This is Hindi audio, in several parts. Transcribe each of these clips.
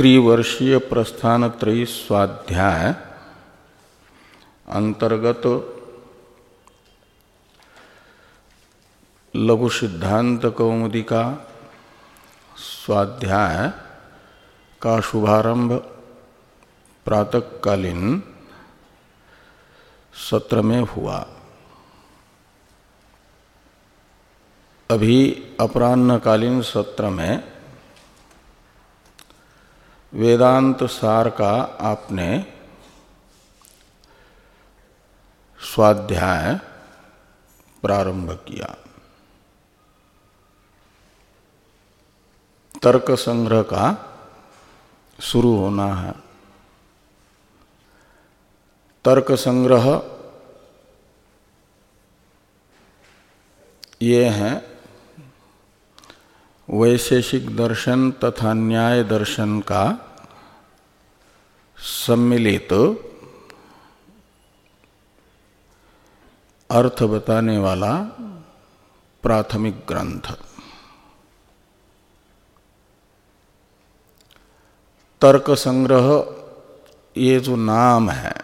त्रिवर्षीय प्रस्थान त्रयी स्वाध्याय अंतर्गत लघु सिद्धांत कौमुदी का स्वाध्याय का शुभारंभ प्रातकालीन सत्र में हुआ। अभी अपराह्नकालीन सत्र में वेदांत सार का आपने स्वाध्याय प्रारंभ किया। तर्क संग्रह का शुरू होना है। तर्क संग्रह ये हैं वैशेषिक दर्शन तथा न्याय दर्शन का सम्मिलित अर्थ बताने वाला प्राथमिक ग्रंथ। तर्क संग्रह, ये जो नाम है,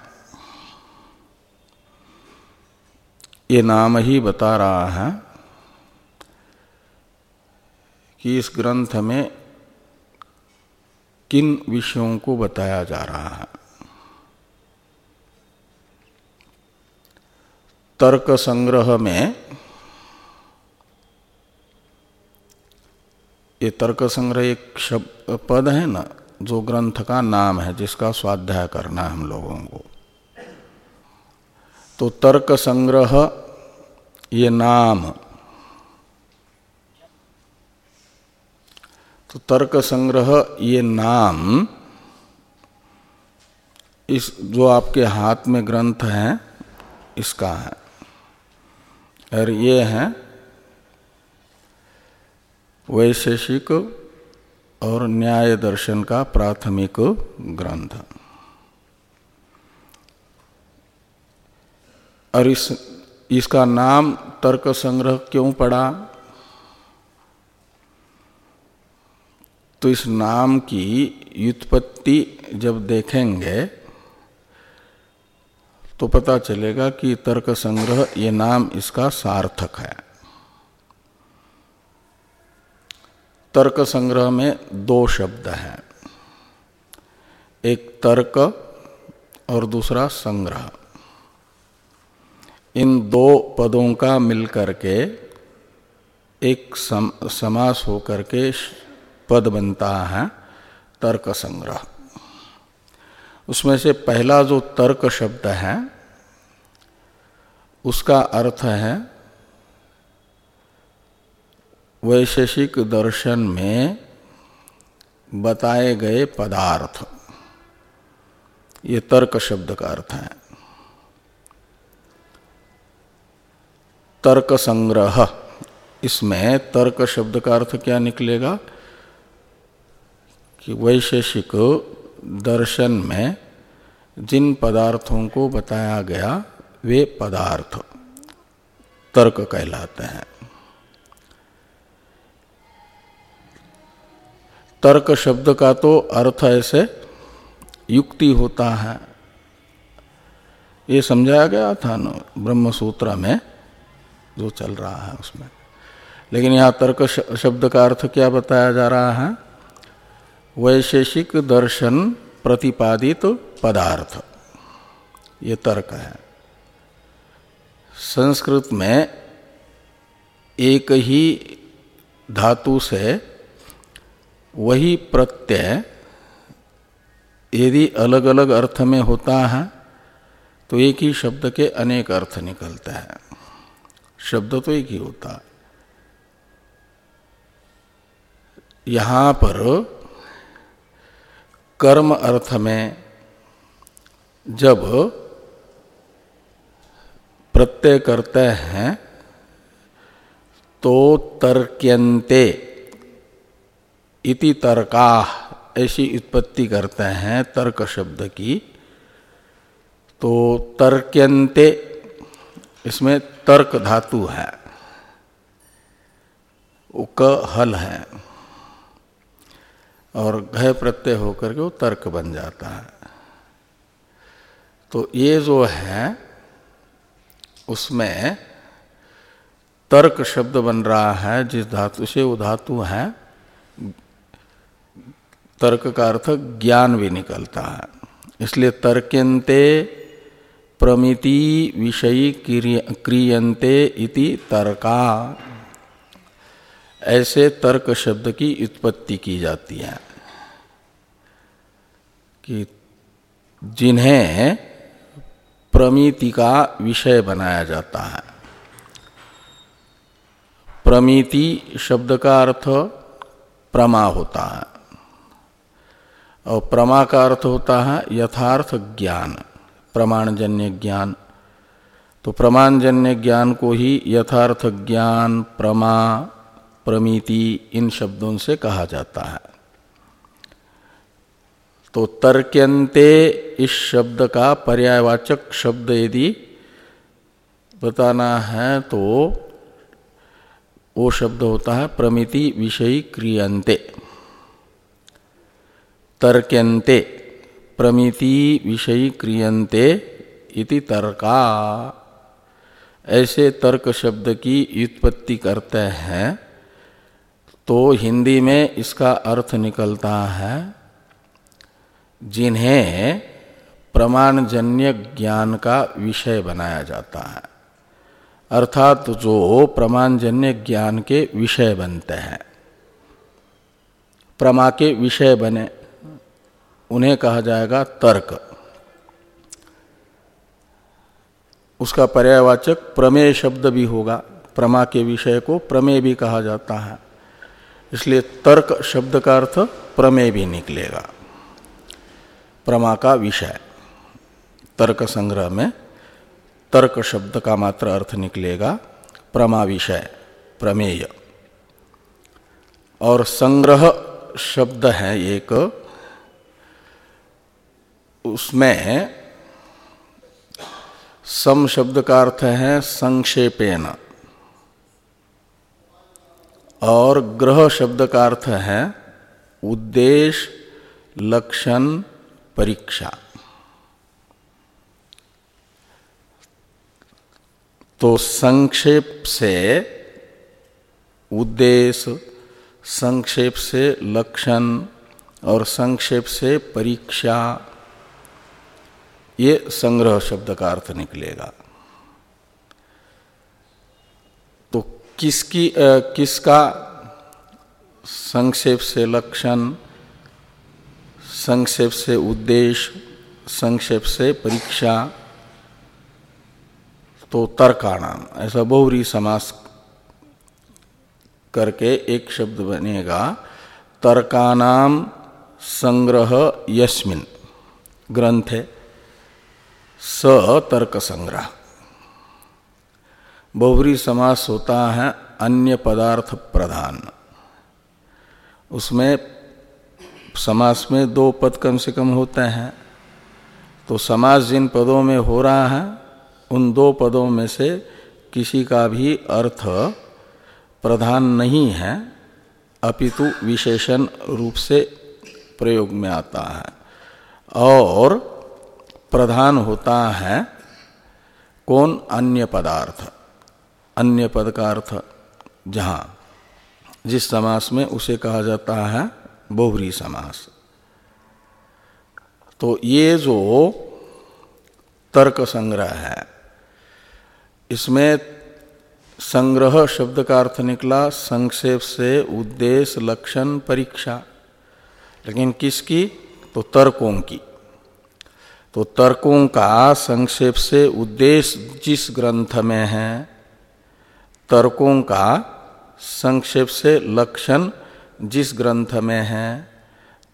ये नाम ही बता रहा है कि इस ग्रंथ में किन विषयों को बताया जा रहा है? तर्क संग्रह में ये तर्क संग्रह एक शब्द पद है ना, जो ग्रंथ का नाम है, जिसका स्वाध्याय करना है हम लोगों को। तो तर्क संग्रह ये नाम तो तर्क संग्रह ये नाम इस जो आपके हाथ में ग्रंथ है, इसका है। और ये है वैशेषिक और न्याय दर्शन का प्राथमिक ग्रंथ। और इस, इसका नाम तर्क संग्रह क्यों पड़ा? तो इस नाम की व्युत्पत्ति जब देखेंगे तो पता चलेगा कि तर्क संग्रह ये नाम इसका सार्थक है। तर्क संग्रह में दो शब्द हैं। एक तर्क और दूसरा संग्रह। इन दो पदों का मिलकर के एक सम, समास होकर के पद बनता है तर्क संग्रह। उसमें से पहला जो तर्क शब्द है, उसका अर्थ है वैशेषिक दर्शन में बताए गए पदार्थ। ये तर्क शब्द का अर्थ है। तर्क संग्रह। इसमें तर्क शब्द का अर्थ क्या निकलेगा? कि वैशेषिक दर्शन में जिन पदार्थों को बताया गया, वे पदार्थ तर्क कहलाते हैं। तर्क शब्द का तो अर्थ ऐसे युक्ति होता है। ये समझाया गया था ना ब्रह्म सूत्र में जो चल रहा है उसमें। लेकिन यहाँ तर्क शब्द का अर्थ क्या बताया जा रहा है? वैशेषिक दर्शन प्रतिपादित पदार्थ। ये तर्क है। संस्कृत में एक ही धातु से वही प्रत्यय यदि अलग अलग अर्थ में होता है तो एक ही शब्द के अनेक अर्थ निकलते हैं। शब्द तो एक ही होता। है यहाँ पर कर्म अर्थ में जब प्रत्यय करते हैं तो तर्क्यंते इति तर्का, ऐसी उत्पत्ति करते हैं तर्क शब्द की। तो तर्क्यंते इसमें तर्क धातु है वो क हल है। और घय प्रत्यय होकर के वो तर्क बन जाता है। तो ये जो है, उसमें तर्क शब्द बन रहा है, जिस धातु से वो धातु है, तर्क का अर्थ ज्ञान भी निकलता है। इसलिए तर्कंते प्रमिति विषयी क्रियंते इति तर्का। ऐसे तर्क शब्द की उत्पत्ति की जाती है। कि जिन्हें प्रमिति का विषय बनाया जाता है। प्रमिति शब्द का अर्थ प्रमा होता है। और प्रमा का अर्थ होता है यथार्थ ज्ञान, प्रमाणजन्य ज्ञान। तो प्रमाणजन्य ज्ञान को ही यथार्थ ज्ञान, प्रमा, प्रमिति इन शब्दों से कहा जाता है। तो तर्क्यंते इस शब्द का पर्यायवाचक शब्द यदि बताना है तो वो शब्द होता है प्रमिति विषयी क्रियंते तर्क्यंते प्रमिति विषयी क्रियंते इति तर्का। ऐसे तर्क शब्द की उत्पत्ति करते हैं तो हिंदी में इसका अर्थ निकलता है जिन्हें प्रमाणजन्य ज्ञान का विषय बनाया जाता है। अर्थात जो प्रमाणजन्य ज्ञान के विषय बनते हैं। प्रमा के विषय बने, उन्हें कहा जाएगा तर्क। उसका पर्यायवाचक प्रमेय शब्द भी होगा। प्रमा के विषय को प्रमेय भी कहा जाता है। इसलिए तर्क शब्द का अर्थ प्रमेय भी निकलेगा। प्रमा का विषय। तर्क संग्रह में, तर्क शब्द का मात्र अर्थ निकलेगा, प्रमा विषय, प्रमेय। और संग्रह शब्द है एक, उसमें सम शब्द का अर्थ है संक्षेपेन और ग्रह शब्द का अर्थ है उद्देश्य, लक्षण परीक्षा। तो संक्षेप से उद्देश्य, संक्षेप से लक्षण और संक्षेप से परीक्षा, ये संग्रह शब्द का अर्थ निकलेगा। तो किसकी किसका संक्षेप से लक्षण संक्षेप से उद्देश्य संक्षेप से परीक्षा तो तर्काणाम, ऐसा बहुरी समास करके एक शब्द बनेगा तर्कानाम संग्रह यस्मिन, ग्रंथ है स तर्क संग्रह बहुरी समास होता है अन्य पदार्थ प्रधान। उसमें समास में दो पद कम से कम होते हैं। तो समास जिन पदों में हो रहा है, उन दो पदों में से किसी का भी अर्थ प्रधान नहीं है, अपितु विशेषण रूप से प्रयोग में आता है। और प्रधान होता है कौन? अन्य पदार्थ। अन्य पद का अर्थ जहाँ, जिस समास में उसे कहा जाता है बहुरी समास। तो ये जो तर्क संग्रह है, इसमें संग्रह शब्द का अर्थ निकला संक्षेप से उद्देश्य लक्षण, परीक्षा। लेकिन किसकी? तो तर्कों की। तो तर्कों का संक्षेप से उद्देश्य जिस ग्रंथ में है, तर्कों का संक्षेप से लक्षण जिस ग्रंथ में है,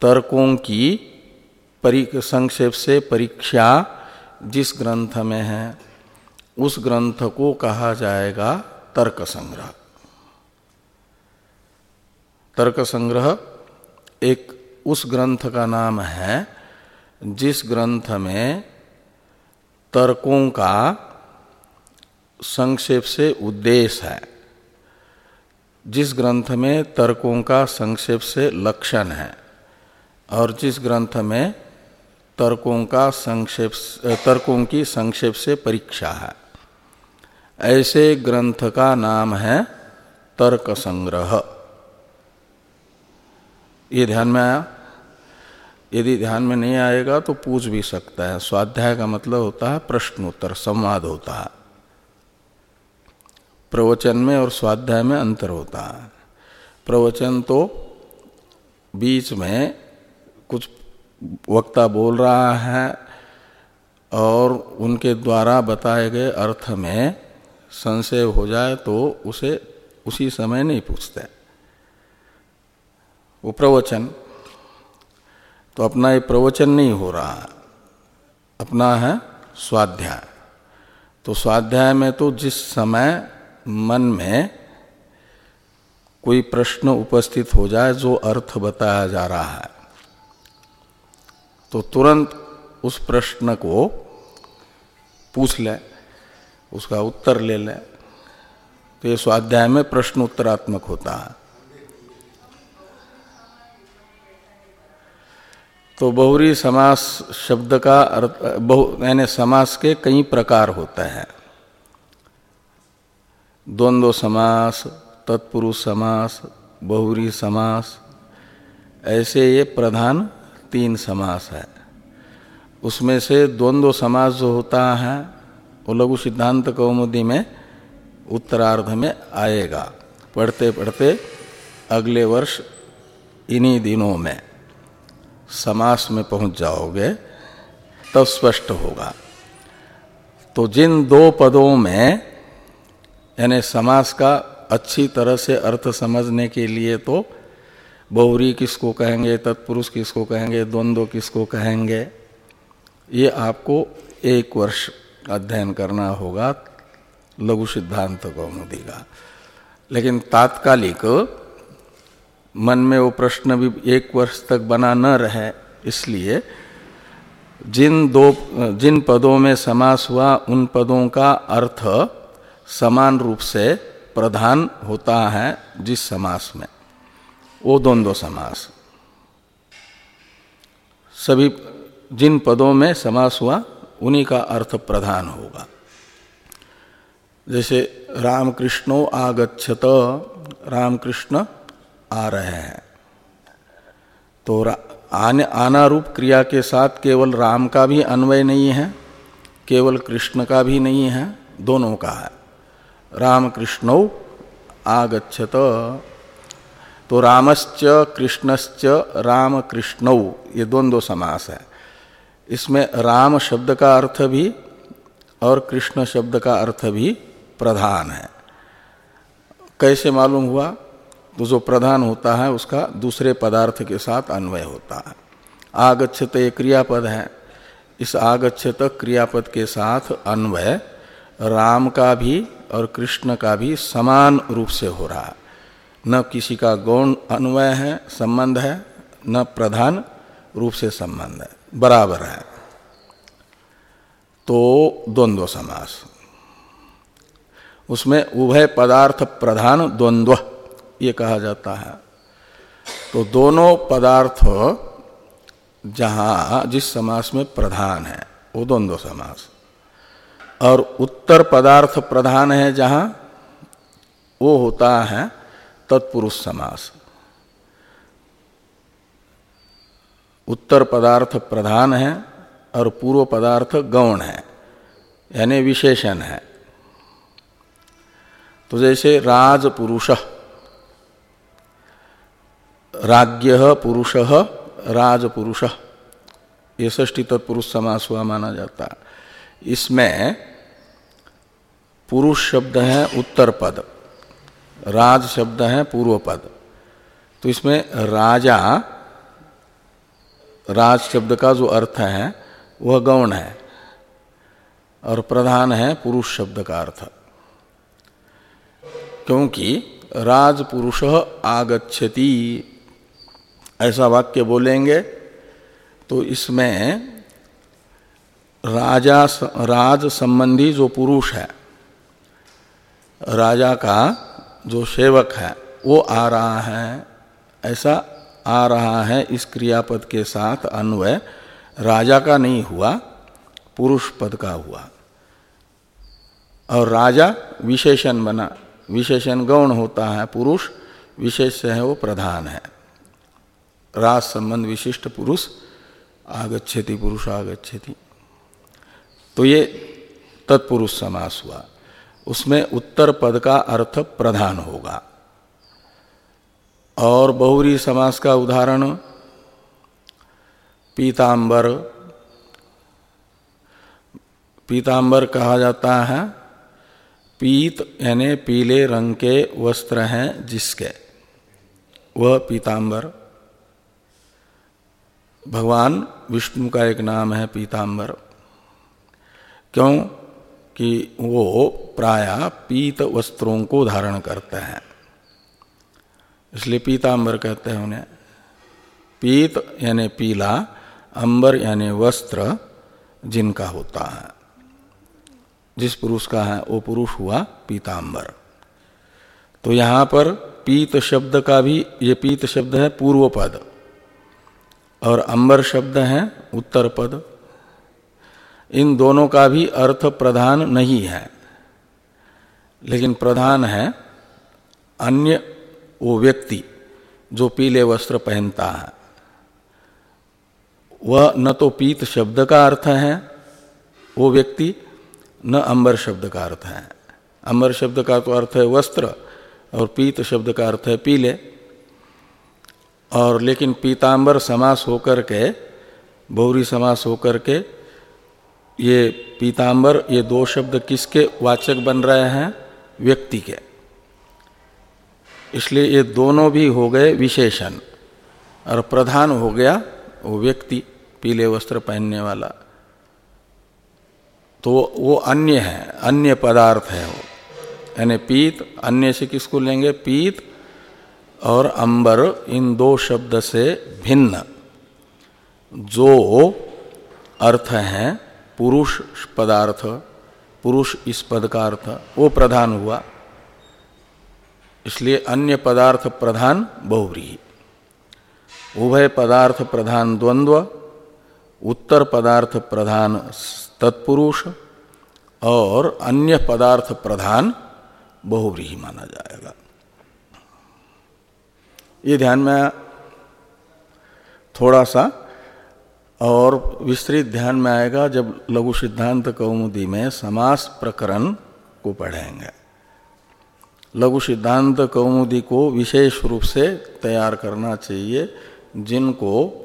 तर्कों की संक्षेप से परीक्षा जिस ग्रंथ में है, उस ग्रंथ को कहा जाएगा तर्क संग्रह। तर्क संग्रह एक उस ग्रंथ का नाम है, जिस ग्रंथ में तर्कों का संक्षेप से उद्देश्य है। जिस ग्रंथ में तर्कों का संक्षेप से लक्षण है और जिस ग्रंथ में तर्कों का संक्षेप तर्कों की संक्षेप से परीक्षा है। ऐसे ग्रंथ का नाम है तर्क संग्रह। ये ध्यान में आया? यदि ध्यान में नहीं आएगा तो पूछ भी सकता है। स्वाध्याय का मतलब होता है प्रश्नोत्तर, संवाद होता है। प्रवचन में और स्वाध्याय में अंतर होता है। प्रवचन तो बीच में कुछ वक्ता बोल रहा है और उनके द्वारा बताए गए अर्थ में संशय हो जाए तो उसे उसी समय नहीं पूछते। वो प्रवचन तो अपना ये प्रवचन नहीं हो रहा अपना है स्वाध्याय। तो स्वाध्याय में तो जिस समय मन में कोई प्रश्न उपस्थित हो जाए जो अर्थ बताया जा रहा है तो तुरंत उस प्रश्न को पूछ ले, उसका उत्तर ले ले। तो ये स्वाध्याय में प्रश्न उत्तरात्मक होता है। तो बहुरी समास शब्द का अर्थ, बहु, यानी समास के कई प्रकार होते हैं। द्वंद्व समास, तत्पुरुष समास, बहुरी समास, ऐसे ये प्रधान तीन समास है। उसमें से द्वंद्व समास जो होता है, वो लघु सिद्धांत कौमुदी में उत्तरार्ध में आएगा। पढ़ते पढ़ते अगले वर्ष इन्हीं दिनों में समास में पहुँच जाओगे, तब स्पष्ट होगा। तो जिन दो पदों में यानी समास का अच्छी तरह से अर्थ समझने के लिए तो बहुरी किसको कहेंगे, तत्पुरुष किसको कहेंगे, द्वंद्व किसको कहेंगे, ये आपको एक वर्ष अध्ययन करना होगा लघु सिद्धांत कौमुदी का। लेकिन तात्कालिक मन में वो प्रश्न भी एक वर्ष तक बना न रहे, इसलिए जिन दो, जिन पदों में समास हुआ, उन पदों का अर्थ समान रूप से प्रधान होता है जिस समास में। वो द्वंद्व समास। सभी जिन पदों में समास हुआ, उन्हीं का अर्थ प्रधान होगा। जैसे रामकृष्णो आगच्छत, रामकृष्ण आ रहे हैं। तो आने आना रूप क्रिया के साथ केवल राम का भी अन्वय नहीं है, केवल कृष्ण का भी नहीं है, दोनों का है। राम कृष्ण आगछत तो रामश्च, कृष्णश्च राम कृष्ण ये द्वंद्व समास है। इसमें राम शब्द का अर्थ भी और कृष्ण शब्द का अर्थ भी प्रधान है। कैसे मालूम हुआ? तो जो प्रधान होता है, उसका दूसरे पदार्थ के साथ अन्वय होता है। आगच्छत ये क्रियापद है। इस आगच्छत क्रियापद के साथ अन्वय राम का भी और कृष्ण का भी समान रूप से हो रहा। न किसी का गौण अन्वय है, संबंध है, न प्रधान रूप से संबंध है। बराबर है। तो द्वंद्व समास। उसमें उभय पदार्थ प्रधान द्वंद्व, ये कहा जाता है। तो दोनों पदार्थ जहाँ जिस समास में प्रधान है, वो द्वंद्व समास। और उत्तर पदार्थ प्रधान है जहाँ वो होता है तत्पुरुष समास। उत्तर पदार्थ प्रधान है और पूर्व पदार्थ गौण है, यानी विशेषण है। तो जैसे राजपुरुष राज्य पुरुष, राजपुरुष, ये ष्टी तत्पुरुष समास हुआ माना जाता। इसमें पुरुष शब्द है उत्तर पद, राज शब्द है पूर्व पद। तो इसमें राजा, राज शब्द का जो अर्थ है, वह गौण है और प्रधान है पुरुष शब्द का अर्थ। क्योंकि राज पुरुष आगछति ऐसा वाक्य बोलेंगे तो इसमें राजा राज संबंधी जो पुरुष है राजा का जो सेवक है, वो आ रहा है। ऐसा आ रहा है इस क्रियापद के साथ अन्वय। राजा का नहीं हुआ, पुरुष पद का हुआ। और राजा विशेषण बना, विशेषण गौण होता है पुरुष, विशेष है वो प्रधान है। राज संबंध विशिष्ट पुरुष, आगच्छति पुरुष, आगच्छति। तो ये तत्पुरुष समास हुआ। उसमें उत्तर पद का अर्थ प्रधान होगा। और बहुरी समास का उदाहरण, पीतांबर। पीतांबर कहा जाता है, पीत यानी पीले रंग के वस्त्र हैं जिसके। वह पीतांबर। भगवान विष्णु का एक नाम है पीतांबर। क्यों? कि वो प्राय पीत वस्त्रों को धारण करते हैं। इसलिए पीतांबर कहते हैं उन्हें। पीत यानी पीला अंबर यानी वस्त्र जिनका होता है। जिस पुरुष का है, वो पुरुष हुआ पीतांबर तो यहाँ पर पीत शब्द का भी, ये पीत शब्द है पूर्व पद और अंबर शब्द है उत्तर पद इन दोनों का भी अर्थ प्रधान नहीं है। लेकिन प्रधान है अन्य वो व्यक्ति जो पीले वस्त्र पहनता है। वह न तो पीत शब्द का अर्थ है, वो व्यक्ति न अंबर शब्द का अर्थ है। अंबर शब्द का तो अर्थ है वस्त्र और पीत शब्द का अर्थ है पीले। और लेकिन पीतांबर समास होकर के, बहुरी समास होकर के ये पीतांबर, ये दो शब्द किसके वाचक बन रहे हैं? व्यक्ति के। इसलिए ये दोनों भी हो गए विशेषण। और प्रधान हो गया वो व्यक्ति, पीले वस्त्र पहनने वाला। तो वो अन्य है, अन्य पदार्थ है वो। यानी पीत, अन्य से किसको लेंगे? पीत और अंबर, इन दो शब्द से भिन्न। जो अर्थ है पुरुष पदार्थ, पुरुष इस पद का अर्थ वो प्रधान हुआ। इसलिए अन्य पदार्थ प्रधान बहुव्रीही। उभय पदार्थ प्रधान द्वंद्व, उत्तर पदार्थ प्रधान तत्पुरुष, और अन्य पदार्थ प्रधान बहुव्रीही माना जाएगा। ये ध्यान में थोड़ा सा और विस्तृत ध्यान में आएगा, जब लघु सिद्धांत कौमुदी में समास प्रकरण को पढ़ेंगे। लघु सिद्धांत कौमुदी को विशेष रूप से तैयार करना चाहिए, जिनको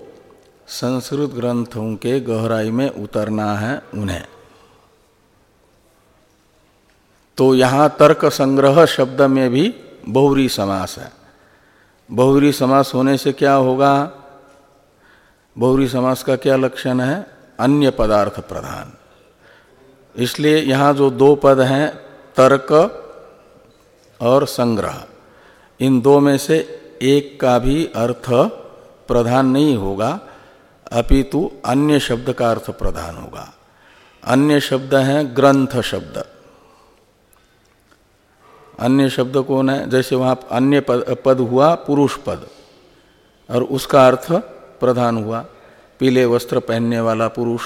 संस्कृत ग्रंथों के गहराई में उतरना है उन्हें। तो यहाँ तर्क संग्रह शब्द में भी बहुरी समास है। बहुरी समास होने से क्या होगा? बहुरी समास का क्या लक्षण है? अन्य पदार्थ प्रधान। इसलिए यहाँ जो दो पद हैं तर्क और संग्रह इन दो में से एक का भी अर्थ प्रधान नहीं होगा अपितु अन्य शब्द का अर्थ प्रधान होगा। अन्य शब्द है ग्रंथ शब्द। अन्य शब्द कौन है? जैसे वहाँ अन्य पद, पद हुआ पुरुष पद और उसका अर्थ प्रधान हुआ। पीले वस्त्र पहनने वाला पुरुष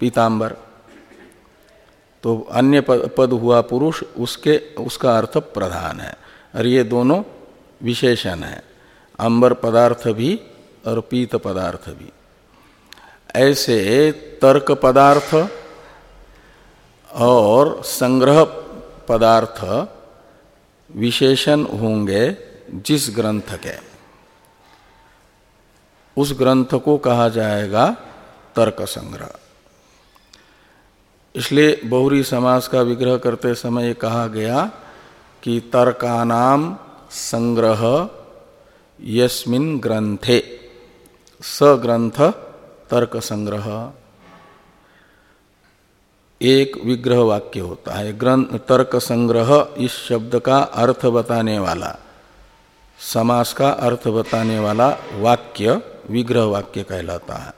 पीतांबर। तो अन्य पद, पद हुआ पुरुष उसके उसका अर्थ प्रधान है। और ये दोनों विशेषण है। अंबर पदार्थ भी और पीत पदार्थ भी। ऐसे तर्क पदार्थ और संग्रह पदार्थ विशेषण होंगे जिस ग्रंथ के। उस ग्रंथ को कहा जाएगा तर्क संग्रह। इसलिए बहुरी समास का विग्रह करते समय कहा गया कि तर्कानाम संग्रह यस्मिन ग्रंथे स ग्रंथ तर्क संग्रह। एक विग्रह वाक्य होता है ग्रंथ तर्क संग्रह इस शब्द का अर्थ बताने वाला, समास का अर्थ बताने वाला वाक्य। विग्रह वाक्य कहलाता है।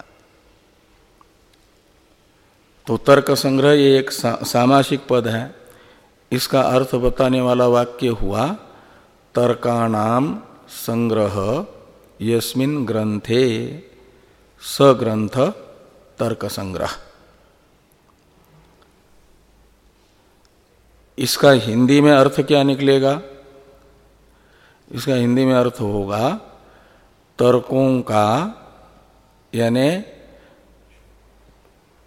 तो तर्क संग्रह ये एक सा, सामासिक पद है। इसका अर्थ बताने वाला वाक्य हुआ तर्काणाम संग्रह यस्मिन ग्रंथे सग्रंथ तर्क संग्रह। इसका हिंदी में अर्थ क्या निकलेगा? इसका हिंदी में अर्थ होगा तर्कों का, यानी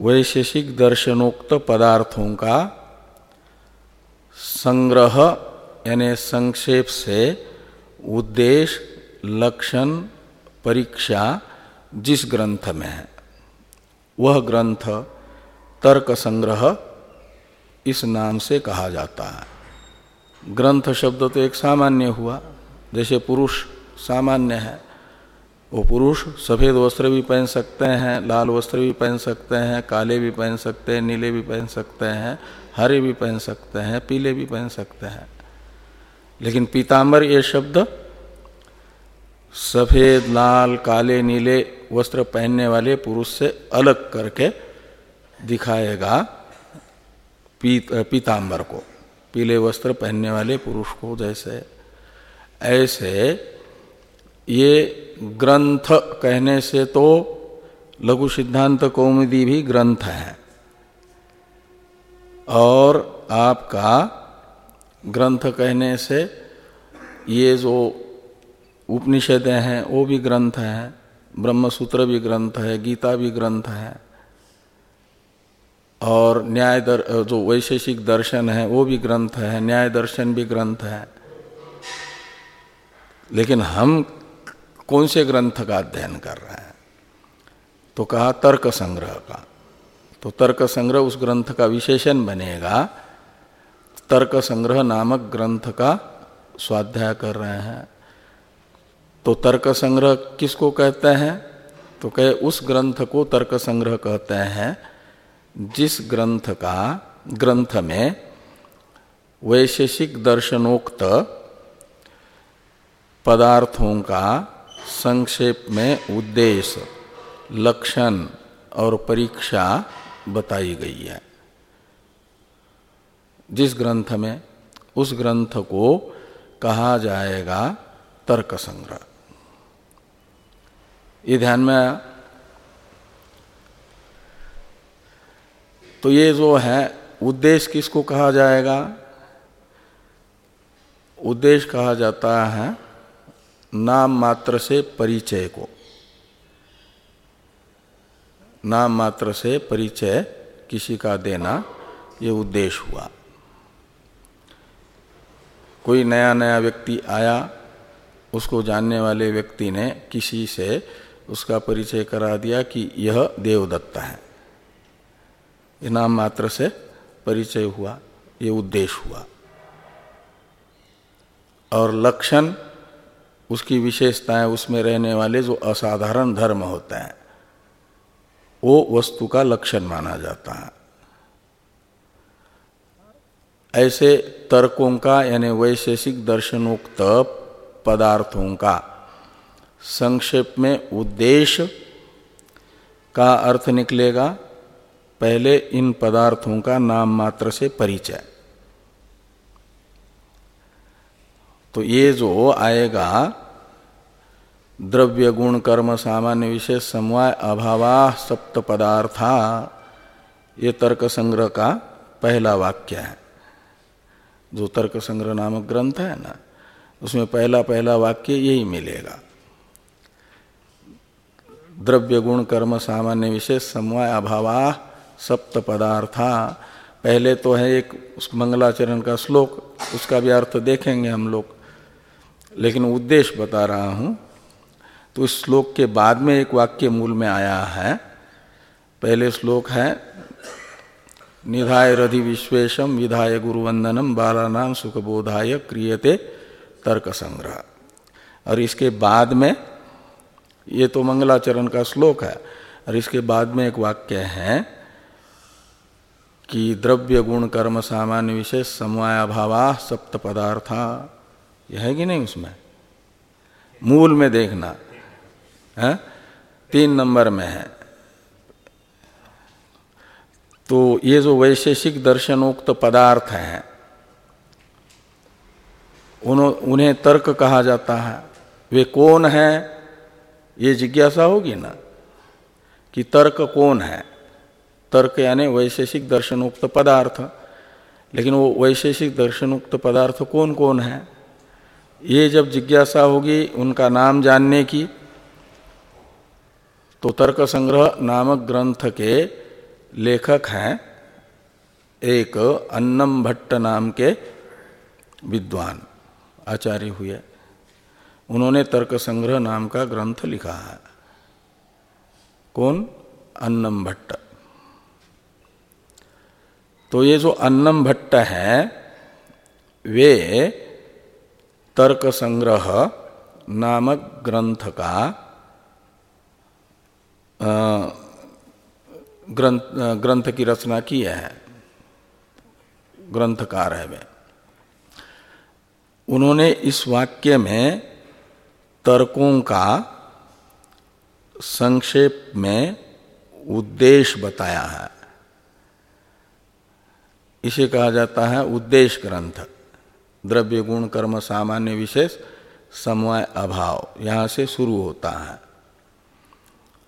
वैशेषिक दर्शनोक्त पदार्थों का संग्रह, यानी संक्षेप से उद्देश्य लक्षण, परीक्षा जिस ग्रंथ में है। वह ग्रंथ तर्क संग्रह इस नाम से कहा जाता है। ग्रंथ शब्द तो एक सामान्य हुआ, जैसे पुरुष सामान्य है। वो पुरुष सफ़ेद वस्त्र भी पहन सकते हैं लाल वस्त्र भी पहन सकते हैं काले भी पहन सकते हैं नीले भी पहन सकते हैं हरे भी पहन सकते हैं पीले भी पहन सकते हैं। लेकिन पीताम्बर ये शब्द सफ़ेद लाल काले नीले वस्त्र पहनने वाले पुरुष से अलग करके दिखाएगा पीत, पीताम्बर को। पीले वस्त्र पहनने वाले पुरुष को जैसे ऐसे ये ग्रंथ कहने से तो लघु सिद्धांत कौमुदी भी ग्रंथ है। और आपका ग्रंथ कहने से ये जो उपनिषद हैं, वो भी ग्रंथ हैं, ब्रह्मसूत्र भी ग्रंथ है, गीता भी ग्रंथ है, और न्याय दर, जो वैशेषिक दर्शन है, वो भी ग्रंथ है, न्याय दर्शन भी ग्रंथ है। लेकिन हम कौन से ग्रंथ का अध्ययन कर रहे हैं? तो कहा तर्क संग्रह का। तो तर्क संग्रह उस ग्रंथ का विशेषण बनेगा। तर्क संग्रह नामक ग्रंथ का स्वाध्याय कर रहे हैं। तो तर्क संग्रह किसको कहते हैं? तो कहे उस ग्रंथ को तर्क संग्रह कहते हैं, जिस ग्रंथ का, ग्रंथ में वैशेषिक दर्शनोक्त पदार्थों का संक्षेप में उद्देश्य, लक्षण और परीक्षा बताई गई है। जिस ग्रंथ में, उस ग्रंथ को कहा जाएगा तर्क संग्रह। ये ध्यान में तो ये जो है, उद्देश्य किसको कहा जाएगा? उद्देश्य कहा जाता है नाम मात्र से परिचय को। नाम मात्र से परिचय किसी का देना, ये उद्देश्य हुआ। कोई नया नया व्यक्ति आया, उसको जानने वाले व्यक्ति ने किसी से उसका परिचय करा दिया कि यह देवदत्ता है। ये नाम मात्र से परिचय हुआ, ये उद्देश्य हुआ। और लक्षण उसकी विशेषताएँ उसमें रहने वाले जो असाधारण धर्म होते हैं, वो वस्तु का लक्षण माना जाता है। ऐसे तर्कों का यानी वैशेषिक दर्शनोक्त पदार्थों का संक्षेप में उद्देश्य का अर्थ निकलेगा, पहले इन पदार्थों का नाम मात्र से परिचय। तो ये जो आएगा, द्रव्य गुण कर्म सामान्य विशेष समवाय अभावा सप्त पदार्था, ये तर्क संग्रह का पहला वाक्य है। जो तर्क संग्रह नामक ग्रंथ है ना, उसमें पहला पहला वाक्य यही मिलेगा। द्रव्य गुण कर्म सामान्य विशेष समवाय अभावा सप्त पदार्था, पहले तो है एक मंगलाचरण का श्लोक, उसका भी अर्थ देखेंगे हम लोग। लेकिन उद्देश्य बता रहा हूँ तो इस श्लोक के बाद में एक वाक्य मूल में आया है। पहले श्लोक है, निधाय रधि विश्वेशम विधाय गुरुवंदनम बालानाम सुखबोधाय क्रियते तर्क संग्रह और इसके बाद में, ये तो मंगलाचरण का श्लोक है, और इसके बाद में एक वाक्य है कि द्रव्य गुण कर्म सामान्य विशेष समवाय अभावा सप्त पदार्था। यह है कि नहीं उसमें? मूल में देखना, है? तीन नंबर में है। तो ये जो वैशेषिक दर्शनोक्त पदार्थ हैं, उन्हें तर्क कहा जाता है। वे कौन है? ये जिज्ञासा होगी ना, कि तर्क कौन है? तर्क यानी वैशेषिक दर्शनोक्त पदार्थ। लेकिन वो वैशेषिक दर्शनोक्त पदार्थ कौन कौन है? ये जब जिज्ञासा होगी उनका नाम जानने की तो तर्क संग्रह नामक ग्रंथ के लेखक हैं एक अन्नम भट्ट नाम के विद्वान, आचार्य हुए। उन्होंने तर्क संग्रह नाम का ग्रंथ लिखा है। कौन? अन्नम भट्ट। तो ये जो अन्नम भट्ट है, वे तर्क संग्रह नामक ग्रंथ का ग्रंथ ग्रंथ की रचना की है। ग्रंथकार है वे। उन्होंने इस वाक्य में तर्कों का संक्षेप में उद्देश्य बताया है। इसे कहा जाता है उद्देश्य ग्रंथ। द्रव्य गुण कर्म सामान्य विशेष समवाय अभाव, यहाँ से शुरू होता है।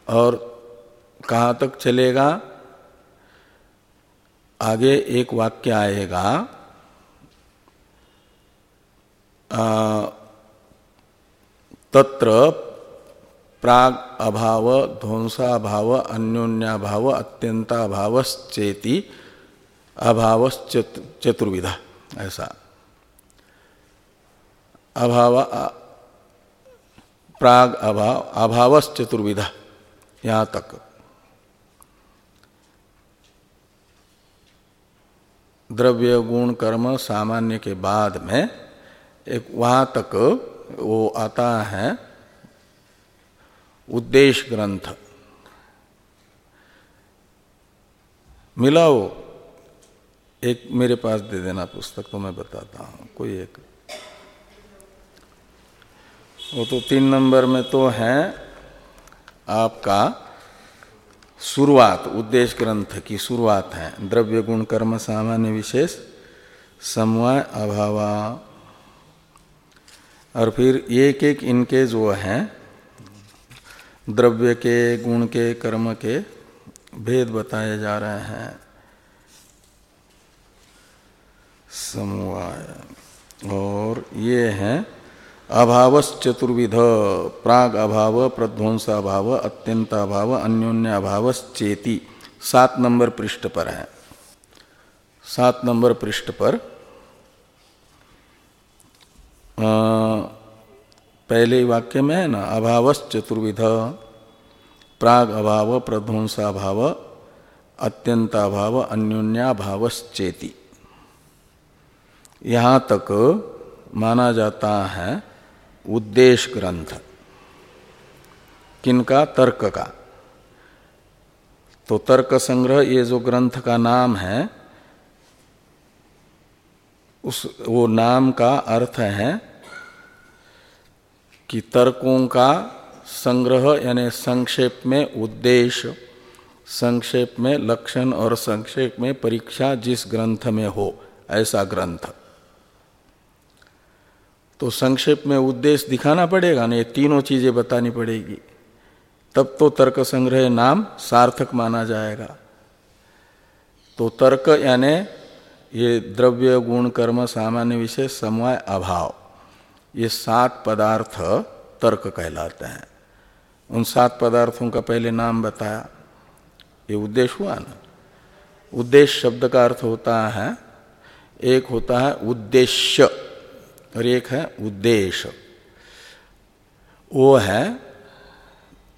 और कहाँ तक चलेगा? आगे एक वाक्य आएगा तत्र प्राग अभाव, ध्वंसाभाव, अन्योन्याभाव अभाव चतुर्विधा ऐसा। अभाव प्राग अभाव, अभावश्चतुर्विधा, यहाँ तक। द्रव्य, गुण, कर्म, सामान्य के बाद में एक वहाँ तक वो आता है उद्देश्य ग्रंथ। मिलाओ। एक मेरे पास दे देना पुस्तक तो मैं बताता हूँ। कोई एक वो तो तीन नंबर में तो है आपका शुरुआत, उद्देश्य ग्रंथ की शुरुआत है। द्रव्य गुण, कर्म, सामान्य, विशेष, समवाय, अभावा। और फिर एक एक इनके जो हैं, द्रव्य के, गुण के, कर्म के भेद बताए जा रहे हैं। समवाय। और ये हैं अभावश्चतुर्विध। प्राग अभाव प्रध्वंस अभाव अत्यंत अभाव अन्योन्य अभाव चेती सात नंबर पृष्ठ पर है। सात नंबर पृष्ठ पर आ, पहले वाक्य में है ना अभावश्चतुर्विध। प्राग अभाव प्रध्वंसाभाव अत्यंताभाव अन्योन्याभावश्चेति। यहाँ तक माना जाता है उद्देश्य ग्रंथ। किनका? तर्क का। तो तर्क संग्रह, ये जो ग्रंथ का नाम है, उस, वो नाम का अर्थ है कि तर्कों का संग्रह, यानी संक्षेप में उद्देश्य संक्षेप में लक्षण और संक्षेप में परीक्षा जिस ग्रंथ में हो, ऐसा ग्रंथ। तो संक्षेप में उद्देश्य दिखाना पड़ेगा ना ये तीनों चीज़ें बतानी पड़ेगी। तब तो तर्क संग्रह नाम सार्थक माना जाएगा। तो तर्क यानी ये द्रव्य, गुण, कर्म, सामान्य विषय समवाय, अभाव, ये सात पदार्थ तर्क कहलाते हैं। उन सात पदार्थों का पहले नाम बताया। ये उद्देश्य हुआ ना? उद्देश्य शब्द का अर्थ होता है, एक होता है उद्देश्य। और एक है उद्देश्य। वो है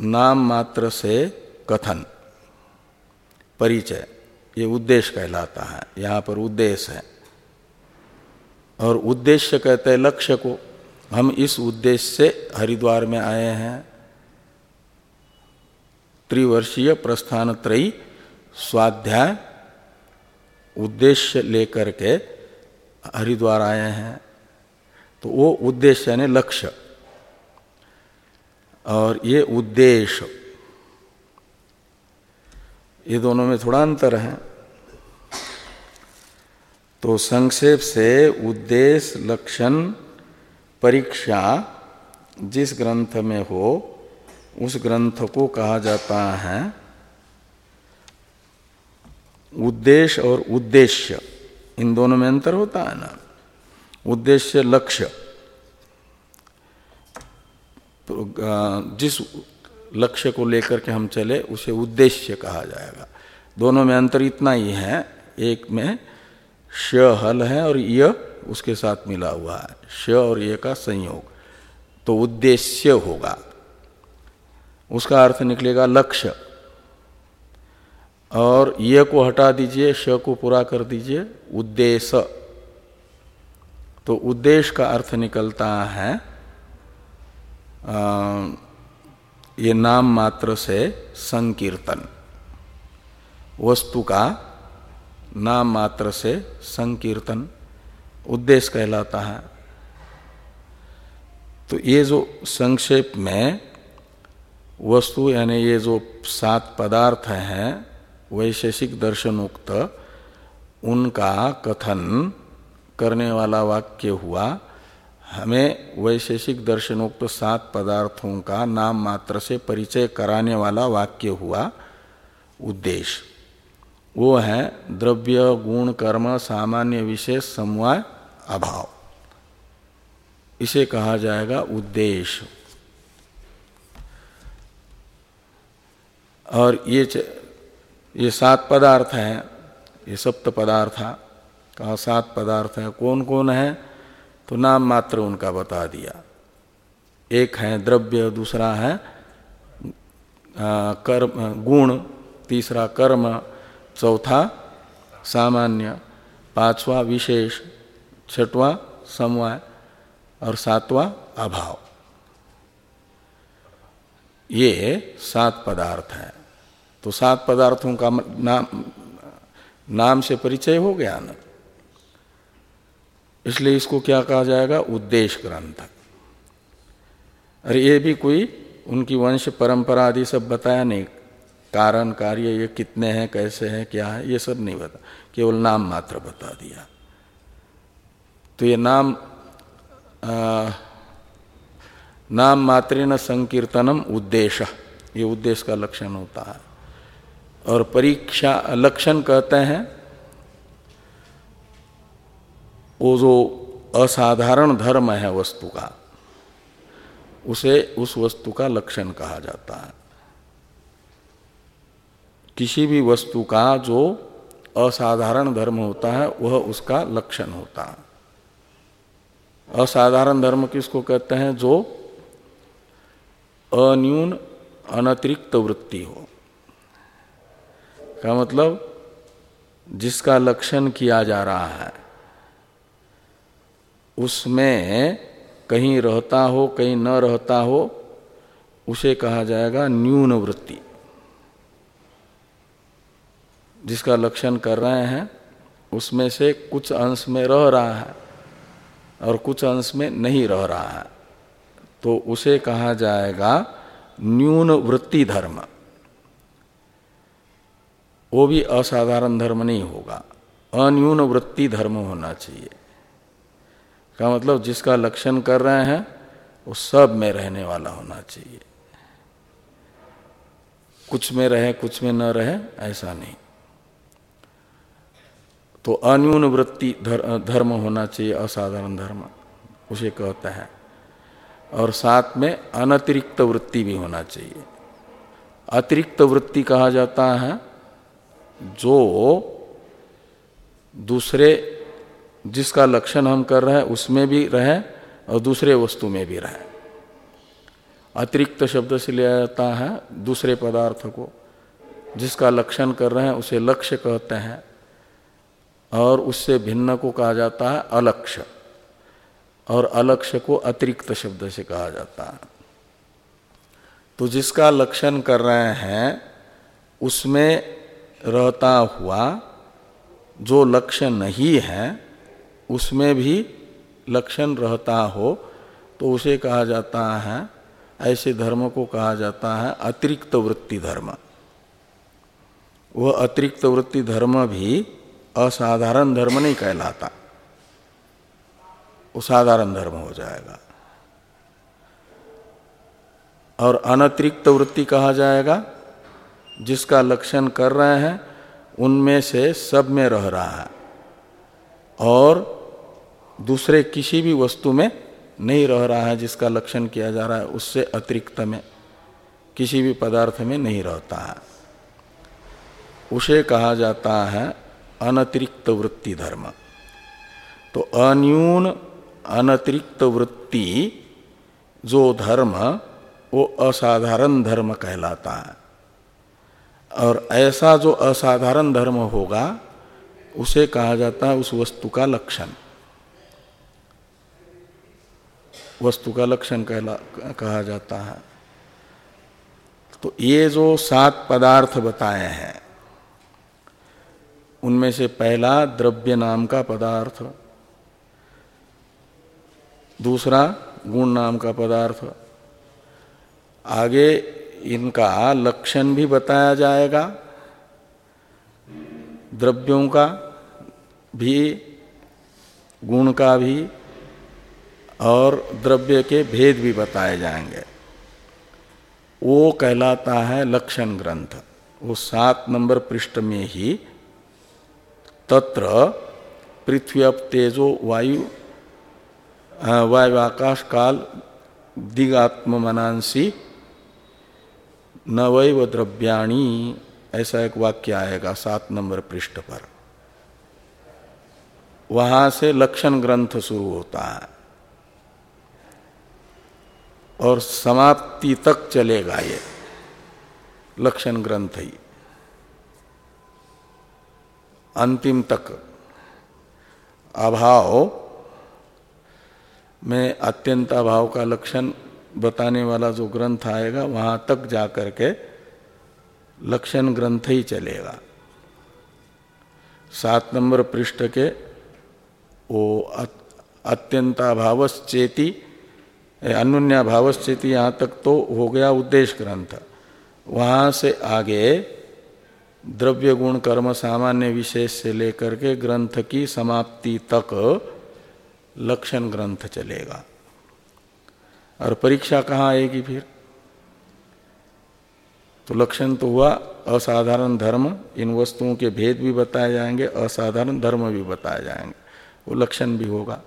नाम मात्र से कथन, परिचय। ये उद्देश्य कहलाता है, यहाँ पर उद्देश्य है। और उद्देश्य कहते हैं लक्ष्य को। हम इस उद्देश्य से हरिद्वार में आए हैं। त्रिवर्षीय प्रस्थान त्रयी स्वाध्याय उद्देश्य लेकर के हरिद्वार आए हैं। तो वो उद्देश्य यानी लक्ष्य। और ये उद्देश्य, ये दोनों में थोड़ा अंतर है। तो संक्षेप से उद्देश्य, लक्षण, परीक्षा जिस ग्रंथ में हो, उस ग्रंथ को कहा जाता है उद्देश्य और उद्देश्य। इन दोनों में अंतर होता है ना? उद्देश्य, लक्ष्य। जिस लक्ष्य को लेकर के हम चले, उसे उद्देश्य कहा जाएगा। दोनों में अंतर इतना ही है, एक में श हल है और य उसके साथ मिला हुआ है। श और ये का संयोग। तो उद्देश्य होगा। उसका अर्थ निकलेगा लक्ष्य। और ये को हटा दीजिए श को पूरा कर दीजिए, उद्देश्य। तो उद्देश्य का अर्थ निकलता है आ, ये नाम मात्र से संकीर्तन। वस्तु का नाम मात्र से संकीर्तन उद्देश्य कहलाता है। तो ये जो संक्षेप में वस्तु यानी ये जो सात पदार्थ हैं वैशेषिक दर्शनोक्त उनका कथन करने वाला वाक्य हुआ, हमें वैशेषिक दर्शनोक्त सात पदार्थों का नाम मात्र से परिचय कराने वाला वाक्य हुआ उद्देश्य। वो है द्रव्य, गुण, कर्म, सामान्य, विशेष, समवाय, अभाव। इसे कहा जाएगा उद्देश्य। और ये ये सात पदार्थ हैं, ये सप्त पदार्थ कहा, सात पदार्थ हैं कौन कौन है? तो नाम मात्र उनका बता दिया। एक है द्रव्य, दूसरा है कर्म, गुण, तीसरा कर्म, चौथा सामान्य, पांचवा विशेष, छठवा समवाय और सातवा अभाव। ये सात पदार्थ हैं। तो सात पदार्थों का नाम नाम से परिचय हो गया ना? इसलिए इसको क्या कहा जाएगा? उद्देश्य ग्रंथ। अरे ये भी कोई उनकी वंश परंपरा आदि सब बताया नहीं। कारण कार्य ये कितने हैं कैसे हैं क्या है ये सब नहीं बता। केवल नाम मात्र बता दिया। तो ये नाम आ, नाम मात्र न संकीर्तनम उद्देश्य ये उद्देश्य का लक्षण होता है। और परीक्षा लक्षण कहते हैं वो जो असाधारण धर्म है वस्तु का, उसे उस वस्तु का लक्षण कहा जाता है। किसी भी वस्तु का जो असाधारण धर्म होता है, वह उसका लक्षण होता है। असाधारण धर्म किसको कहते हैं? जो अन्यून अनतिरिक्त वृत्ति हो। का मतलब? जिसका लक्षण किया जा रहा है। उसमें कहीं रहता हो, कहीं न रहता हो, उसे कहा जाएगा न्यून वृत्ति जिसका लक्षण कर रहे हैं, उसमें से कुछ अंश में रह रहा है और कुछ अंश में नहीं रह रहा है। तो उसे कहा जाएगा न्यून वृत्ति धर्म। वो भी असाधारण धर्म नहीं होगा। अन्यून वृत्ति धर्म होना चाहिए। का मतलब जिसका लक्षण कर रहे हैं वो सब में रहने वाला होना चाहिए। कुछ में रहे कुछ में न रहे ऐसा नहीं। तो अन्यून वृत्ति धर, धर्म होना चाहिए असाधारण धर्म उसे कहता है। और साथ में अनतिरिक्त वृत्ति भी होना चाहिए। अतिरिक्त वृत्ति कहा जाता है जो दूसरे जिसका लक्षण हम कर रहे हैं, उसमें भी रहे और दूसरे वस्तु में भी रहे। अतिरिक्त शब्द से लिया जाता है दूसरे पदार्थ को। जिसका लक्षण कर रहे हैं, उसे लक्ष्य कहते हैं और उससे भिन्न को कहा जाता है अलक्ष्य और अलक्ष्य को अतिरिक्त शब्द से कहा जाता है। तो जिसका लक्षण कर रहे हैं, उसमें रहता हुआ जो लक्ष्य नहीं है उसमें भी लक्षण रहता हो तो उसे कहा जाता है, ऐसे धर्म को कहा जाता है अतिरिक्त वृत्ति धर्म। वह अतिरिक्त वृत्ति धर्म भी असाधारण धर्म नहीं कहलाता। वो साधारण धर्म हो जाएगा। और अनतिरिक्त वृत्ति कहा जाएगा, जिसका लक्षण कर रहे हैं, उनमें से सब में रह रहा है। और दूसरे किसी भी वस्तु में नहीं रह रहा है, जिसका लक्षण किया जा रहा है, उससे अतिरिक्त में किसी भी पदार्थ में नहीं रहता है। उसे कहा जाता है अनतिरिक्त वृत्ति धर्म। तो अन्यून अनतिरिक्त वृत्ति, जो धर्म, वो असाधारण धर्म कहलाता है। और ऐसा जो असाधारण धर्म होगा, उसे कहा जाता है उस वस्तु का लक्षण। वस्तु का लक्षण कहला, कहा जाता है। तो ये जो सात पदार्थ बताए हैं, उनमें से पहला द्रव्य नाम का पदार्थ, दूसरा गुण नाम का पदार्थ, आगे इनका लक्षण भी बताया जाएगा, द्रव्यों का भी, गुण का भी और द्रव्य के भेद भी बताए जाएँगे। वो कहलाता है लक्षण ग्रंथ। वो सात नंबर पृष्ठ में ही तत्र पृथ्वी अप तेजो वायु वायु आकाश काल दिगात्म मनांसी नवैव द्रव्याणी। ऐसा एक वाक्य आएगा सात नंबर पृष्ठ पर। वहाँ से लक्षण ग्रंथ शुरू होता है। और समाप्ति तक चलेगा ये। लक्षण ग्रंथ ही। अंतिम तक। अभाव। में अत्यंत अभाव का लक्षण बताने वाला जो ग्रंथ आएगा, वहाँ तक जाकर के लक्षण ग्रंथ ही चलेगा। सात नंबर पृष्ठ के वो अत्यंताभावश्चेती भावस्थिति यहाँ तक तो हो गया उद्देश्य ग्रंथ। वहाँ से आगे द्रव्य गुण कर्म सामान्य विशेष से लेकर के ग्रंथ की समाप्ति तक लक्षण ग्रंथ चलेगा। और परीक्षा कहाँ आएगी फिर? तो लक्षण तो हुआ असाधारण धर्म, इन वस्तुओं के भेद भी बताए जाएँगे, असाधारण धर्म भी बताए जाएँगे। वो लक्षण भी होगा।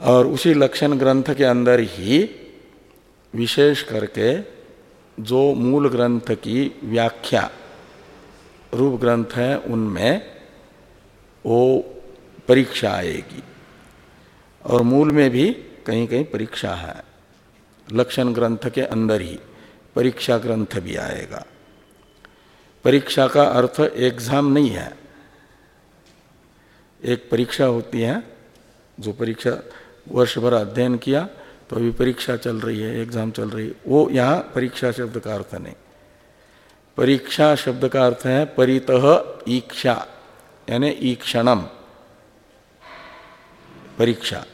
और उसी लक्षण ग्रंथ के अंदर ही विशेष करके जो मूल ग्रंथ की व्याख्या रूप ग्रंथ है, उनमें वो परीक्षा आएगी। और मूल में भी कहीं कहीं परीक्षा है। लक्षण ग्रंथ के अंदर ही परीक्षा ग्रंथ भी आएगा। परीक्षा का अर्थ एग्ज़ाम नहीं है। एक परीक्षा होती है, जो परीक्षा वर्ष भर अध्ययन किया तो अभी परीक्षा चल रही है एग्ज़ाम चल रही है। वो यहाँ परीक्षा शब्द का अर्थ नहीं। परीक्षा शब्द का अर्थ है परित ईक्षा, यानी ईक्षणम, परीक्षा।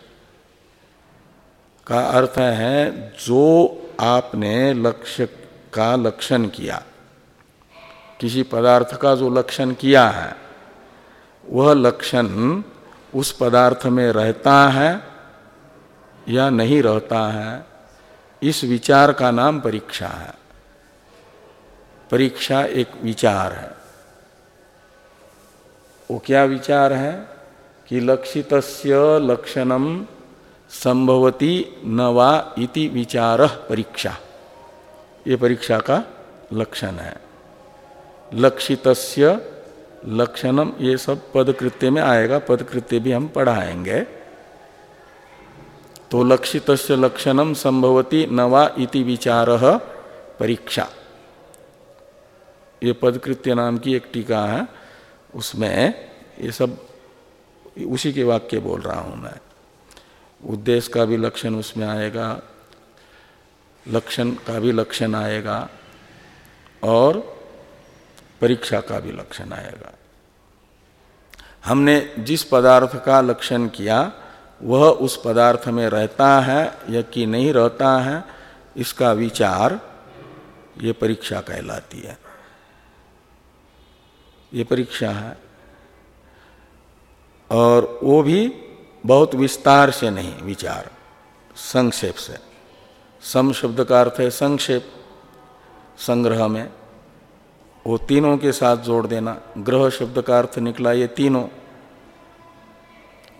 का अर्थ है जो आपने लक्ष्य का लक्षण किया, किसी पदार्थ का जो लक्षण किया है, वह लक्षण उस पदार्थ में रहता है या नहीं रहता है, इस विचार का नाम परीक्षा है। परीक्षा एक विचार है। वो क्या विचार है? कि लक्षित लक्षणम संभवती न वा इति विचार परीक्षा। ये परीक्षा का लक्षण है। लक्षित लक्षणम ये सब पदकृत्य में आएगा, पदकृत्य भी हम पढ़ाएँगे। तो लक्षित लक्षणम संभवती नवा इति विचार परीक्षा। ये पदकृत्य नाम की एक टीका है, उसमें ये सब उसी के वाक्य बोल रहा हूँ मैं। उद्देश्य का भी लक्षण उसमें आएगा, लक्षण का भी लक्षण आएगा, और परीक्षा का भी लक्षण आएगा। हमने जिस पदार्थ का लक्षण किया वह उस पदार्थ में रहता है या कि नहीं रहता है, इसका विचार ये परीक्षा कहलाती है। ये परीक्षा है। और वो भी बहुत विस्तार से नहीं, विचार, संक्षेप से। सम शब्द का अर्थ है संक्षेप, संग्रह में। वो तीनों के साथ जोड़ देना। ग्रह शब्द का अर्थ निकला, ये तीनों।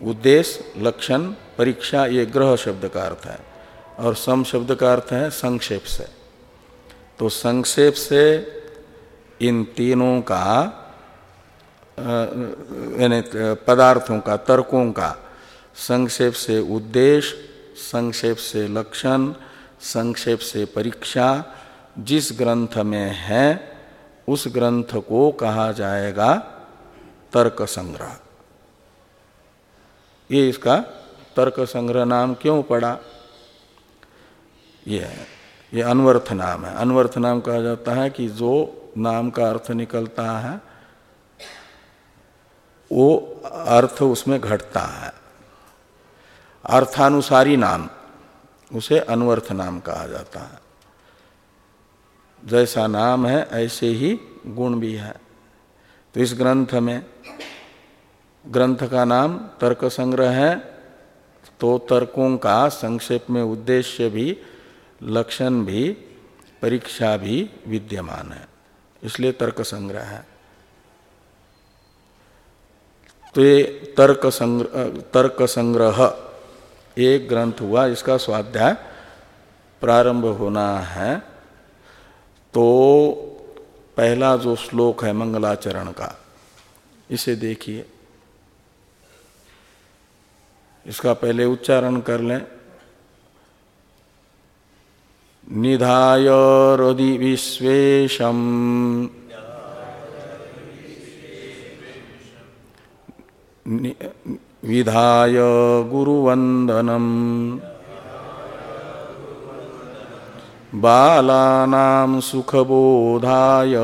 उद्देश्य लक्षण, परीक्षा, ये ग्रह शब्द का अर्थ है और सम शब्द का अर्थ है संक्षेप से। तो संक्षेप से इन तीनों का यानी पदार्थों का, तर्कों का संक्षेप से उद्देश्य संक्षेप से लक्षण, संक्षेप से परीक्षा, जिस ग्रंथ में है, उस ग्रंथ को कहा जाएगा तर्क संग्रह। ये इसका तर्क संग्रह नाम क्यों पड़ा? ये ये अनवर्थ नाम है। अनवर्थ नाम कहा जाता है कि जो नाम का अर्थ निकलता है, वो अर्थ उसमें घटता है। अर्थानुसारी नाम, उसे अनवर्थ नाम कहा जाता है। जैसा नाम है, ऐसे ही गुण भी है। तो इस ग्रंथ में ग्रंथ का नाम तर्क संग्रह है। तो तर्कों का संक्षेप में उद्देश्य भी, लक्षण भी, परीक्षा भी विद्यमान है। इसलिए तर्क संग्रह है। तो ये तर्क संग्रह तर्क संग्रह एक ग्रंथ हुआ, इसका स्वाध्याय प्रारंभ होना है। तो पहला जो श्लोक है मंगलाचरण का, इसे देखिए। इसका पहले उच्चारण कर लें। निधाय हृदि विश्वेशम। विधाय गुरुवंदनम बालानां सुखबोधाय।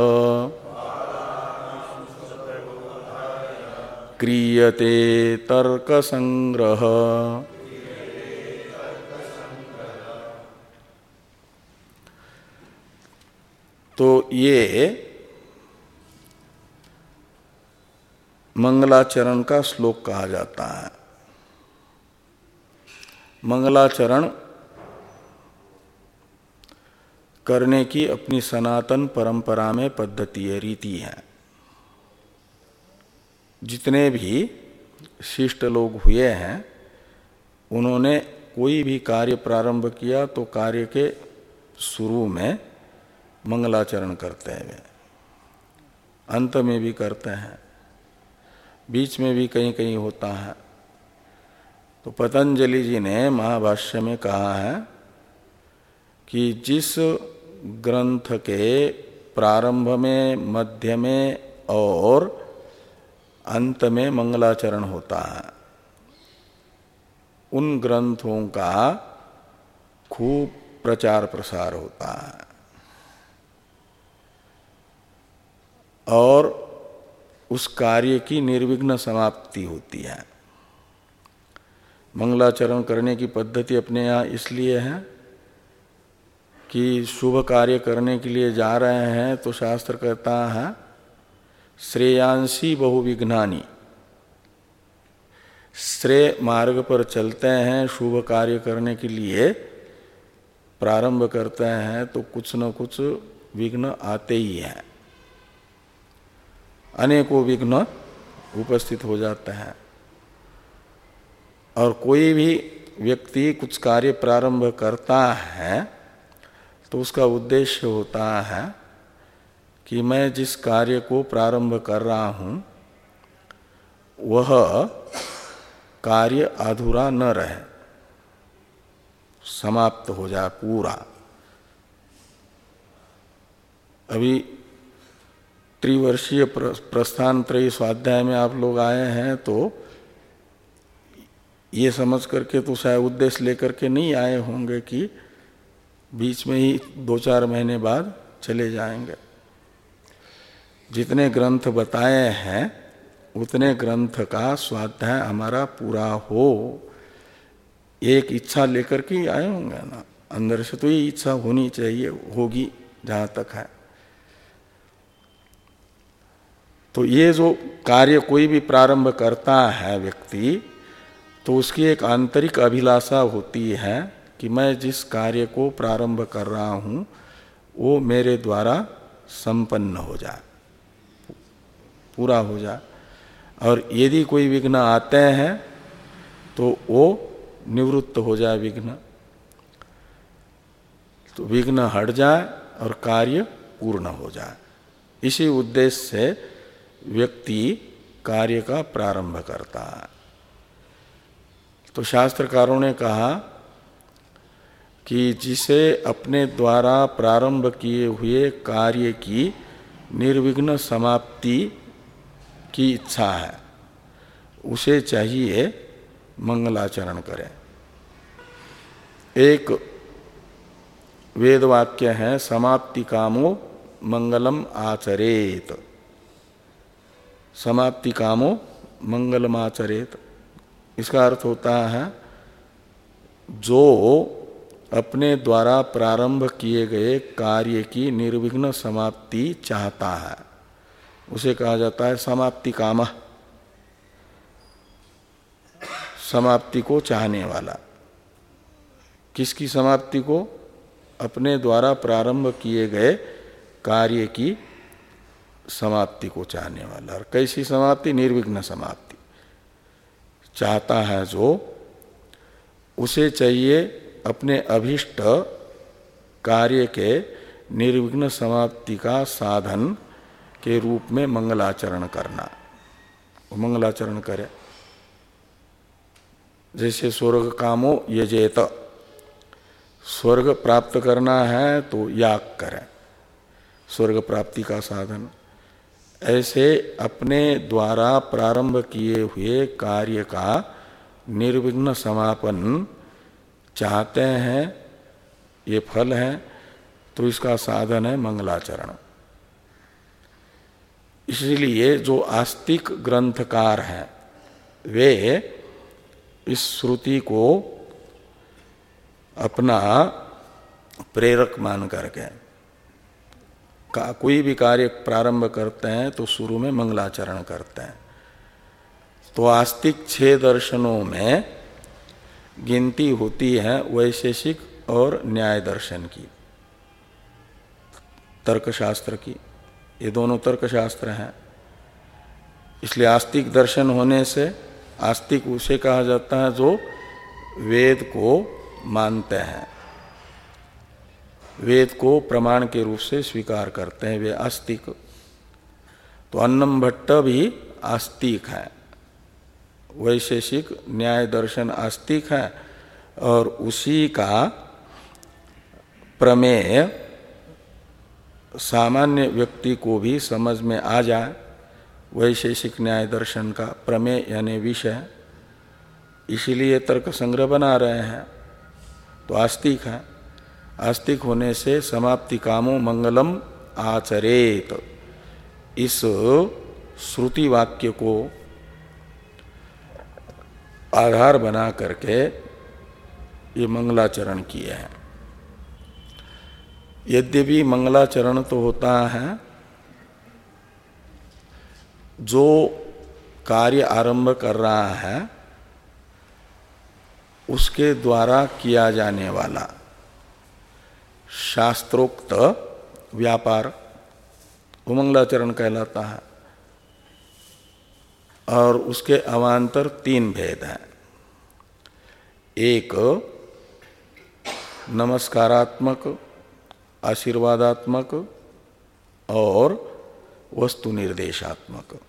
क्रियते तर्क संग्रह तो ये मंगलाचरण का श्लोक कहा जाता है। मंगलाचरण करने की अपनी सनातन परंपरा में पद्धति है, रीति है। जितने भी शिष्ट लोग हुए हैं, उन्होंने कोई भी कार्य प्रारंभ किया तो कार्य के शुरू में मंगलाचरण करते हैं अंत में भी करते हैं, बीच में भी कहीं कहीं होता है। तो पतंजलि जी ने महाभाष्य में कहा है कि जिस ग्रंथ के प्रारंभ में, मध्य में और अंत में मंगलाचरण होता है। उन ग्रंथों का खूब प्रचार प्रसार होता है। और उस कार्य की निर्विघ्न समाप्ति होती है। मंगलाचरण करने की पद्धति अपने यहाँ इसलिए है कि शुभ कार्य करने के लिए जा रहे हैं तो शास्त्र कहता है श्रेयांशी बहुविघ्नानी। श्रेय मार्ग पर चलते हैं, शुभ कार्य करने के लिए प्रारंभ करते हैं तो कुछ न कुछ विघ्न आते ही हैं। अनेकों विघ्न उपस्थित हो जाते हैं। और कोई भी व्यक्ति कुछ कार्य प्रारंभ करता है तो उसका उद्देश्य होता है कि मैं जिस कार्य को प्रारंभ कर रहा हूँ, वह कार्य अधूरा न रहे। समाप्त हो जाए पूरा। अभी त्रिवर्षीय प्रस्थान त्रय स्वाध्याय में आप लोग आए हैं तो ये समझ करके तो शायद उद्देश्य लेकर के नहीं आए होंगे कि बीच में ही दो चार महीने बाद चले जाएँगे। जितने ग्रंथ बताए हैं, उतने ग्रंथ का स्वाध्याय हमारा पूरा हो। एक इच्छा लेकर के आए होंगे ना। अंदर से तो ये इच्छा होनी चाहिए, होगी जहाँ तक है। तो ये जो कार्य कोई भी प्रारंभ करता है व्यक्ति तो उसकी एक आंतरिक अभिलाषा होती है कि मैं जिस कार्य को प्रारंभ कर रहा हूँ, वो मेरे द्वारा संपन्न हो जाए। पूरा हो जाए और यदि कोई विघ्न आते हैं तो वो निवृत्त हो जाए विघ्न। तो विघ्न हट जाए और कार्य पूर्ण हो जाए। इसी उद्देश्य से व्यक्ति कार्य का प्रारंभ करता है। तो शास्त्रकारों ने कहा कि जिसे अपने द्वारा प्रारंभ किए हुए कार्य की निर्विघ्न समाप्ति की इच्छा है, उसे चाहिए मंगलाचरण करें। एक वेद वाक्य है, समाप्ति कामो मंगलम आचरेत। समाप्ति कामो मंगलम आचरेत। इसका अर्थ होता है, जो अपने द्वारा प्रारंभ किए गए कार्य की निर्विघ्न समाप्ति चाहता है। उसे कहा जाता है समाप्ति काम। समाप्ति को चाहने वाला। किसकी समाप्ति को? अपने द्वारा प्रारंभ किए गए कार्य की समाप्ति को चाहने वाला। और कैसी समाप्ति? निर्विघ्न समाप्ति। चाहता है जो, उसे चाहिए अपने अभिष्ट कार्य के निर्विघ्न समाप्ति का साधन के रूप में मंगलाचरण करना। मंगलाचरण करे। जैसे स्वर्ग कामो यजेत। स्वर्ग प्राप्त करना है तो याग करें। स्वर्ग प्राप्ति का साधन। ऐसे अपने द्वारा प्रारंभ किए हुए कार्य का निर्विघ्न समापन चाहते हैं, ये फल है तो इसका साधन है मंगलाचरण। इसलिए जो आस्तिक ग्रंथकार हैं, वे इस श्रुति को अपना प्रेरक मान करके, का कोई भी कार्य प्रारंभ करते हैं तो शुरू में मंगलाचरण करते हैं। तो आस्तिक छह दर्शनों में गिनती होती है वैशेषिक और न्याय दर्शन की, तर्कशास्त्र की। ये दोनों तर्कशास्त्र हैं। इसलिए आस्तिक दर्शन होने से आस्तिक उसे कहा जाता है जो वेद को मानते हैं। वेद को प्रमाण के रूप से स्वीकार करते हैं, वे आस्तिक। तो अन्नम भट्ट भी आस्तिक है। वैशेषिक न्याय दर्शन आस्तिक है और उसी का प्रमेय सामान्य व्यक्ति को भी समझ में आ जाए, वैशेषिक न्याय दर्शन का प्रमेय यानी विषय। इसीलिए तर्क संग्रह बना रहे हैं। तो आस्तिक है। आस्तिक होने से समाप्ति कामो मंगलम आचरेत। इस श्रुति वाक्य को आधार बना करके ये मंगलाचरण किए हैं। यद्यपि मंगलाचरण तो होता है, जो कार्य आरंभ कर रहा है, उसके द्वारा किया जाने वाला शास्त्रोक्त व्यापार उमंगलाचरण कहलाता है। और उसके अवान्तर तीन भेद हैं। एक, नमस्कारात्मक आशीर्वादात्मक और वस्तु निर्देशात्मक।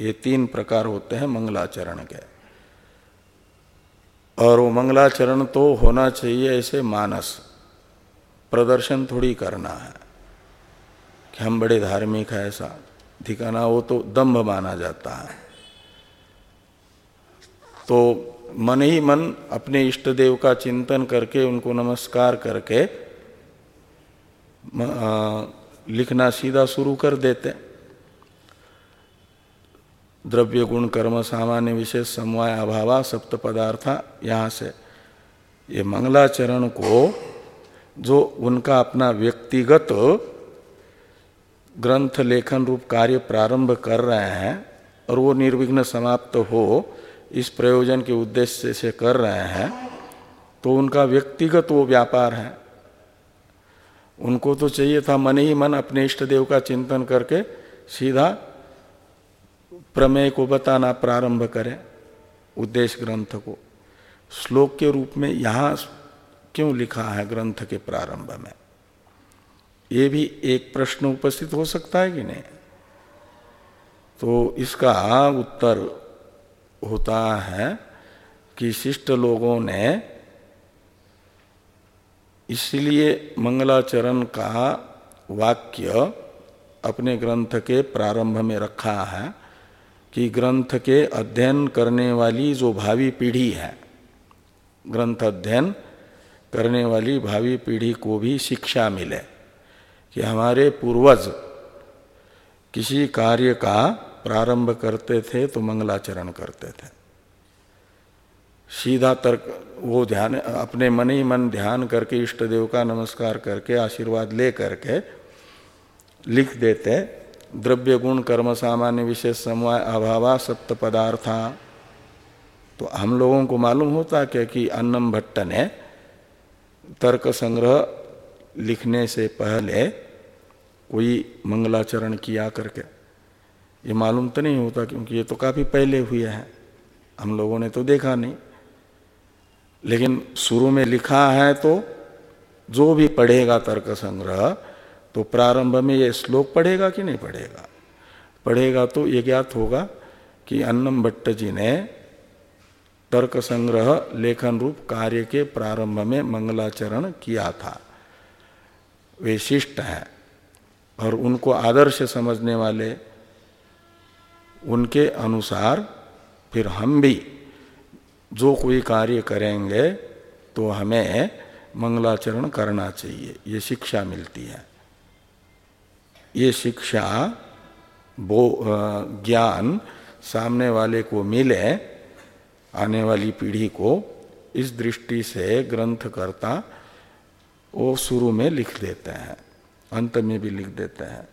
ये तीन प्रकार होते हैं मंगलाचरण के। और वो मंगलाचरण तो होना चाहिए ऐसे मानस। प्रदर्शन थोड़ी करना है। कि हम बड़े धार्मिक है ऐसा। दिखाना वो तो दम्भ माना जाता है। तो मन ही मन अपने इष्ट देव का चिंतन करके उनको नमस्कार करके लिखना सीधा शुरू कर देते द्रव्य गुण, कर्म, सामान्य विशेष, समवाय, अभावा, सप्त पदार्थ, यहाँ से। ये मंगलाचरण को जो उनका अपना व्यक्तिगत ग्रंथ, लेखन रूप, कार्य प्रारंभ कर रहे हैं और वो निर्विघ्न समाप्त हो, इस प्रयोजन के उद्देश्य से कर रहे हैं तो उनका व्यक्तिगत वो व्यापार है। उनको तो चाहिए था मन ही मन अपने इष्ट देव का चिंतन करके सीधा प्रमेय को बताना प्रारंभ करें उद्देश्य ग्रंथ को। श्लोक के रूप में यहाँ क्यों लिखा है ग्रंथ के प्रारंभ में? ये भी एक प्रश्न उपस्थित हो सकता है कि नहीं? तो इसका उत्तर होता है कि शिष्ट लोगों ने इसलिए मंगलाचरण का वाक्य अपने ग्रंथ के प्रारंभ में रखा है कि ग्रंथ के अध्ययन करने वाली जो भावी पीढ़ी है, ग्रंथ अध्ययन करने वाली भावी पीढ़ी को भी शिक्षा मिले कि हमारे पूर्वज किसी कार्य का प्रारंभ करते थे तो मंगलाचरण करते थे। सीधा तर्क, वो ध्यान, अपने मन ही मन ध्यान करके, इष्ट देव का नमस्कार करके, आशीर्वाद ले करके लिख देते, द्रव्य गुण, कर्म, सामान्य विशेष समवाय, अभावा, सप्त पदार्था। तो हम लोगों को मालूम होता क्या कि अन्नम भट्ट ने तर्क संग्रह लिखने से पहले कोई मंगलाचरण किया करके, ये मालूम तो नहीं होता क्योंकि ये तो काफ़ी पहले हुए हैं। हम लोगों ने तो देखा नहीं। लेकिन शुरू में लिखा है तो जो भी पढ़ेगा तर्क संग्रह तो प्रारंभ में ये श्लोक पढ़ेगा कि नहीं पढ़ेगा? पढ़ेगा तो ये ज्ञात होगा कि अन्नम भट्ट जी ने तर्क संग्रह, लेखन रूप, कार्य के प्रारंभ में मंगलाचरण किया था। वे शिष्ट हैं और उनको आदर्श समझने वाले, उनके अनुसार फिर हम भी जो कोई कार्य करेंगे तो हमें मंगलाचरण करना चाहिए। ये शिक्षा मिलती है। ये शिक्षा वो ज्ञान सामने वाले को मिले, आने वाली पीढ़ी को, इस दृष्टि से ग्रंथकर्ता वो शुरू में लिख देते हैं, अंत में भी लिख देते हैं।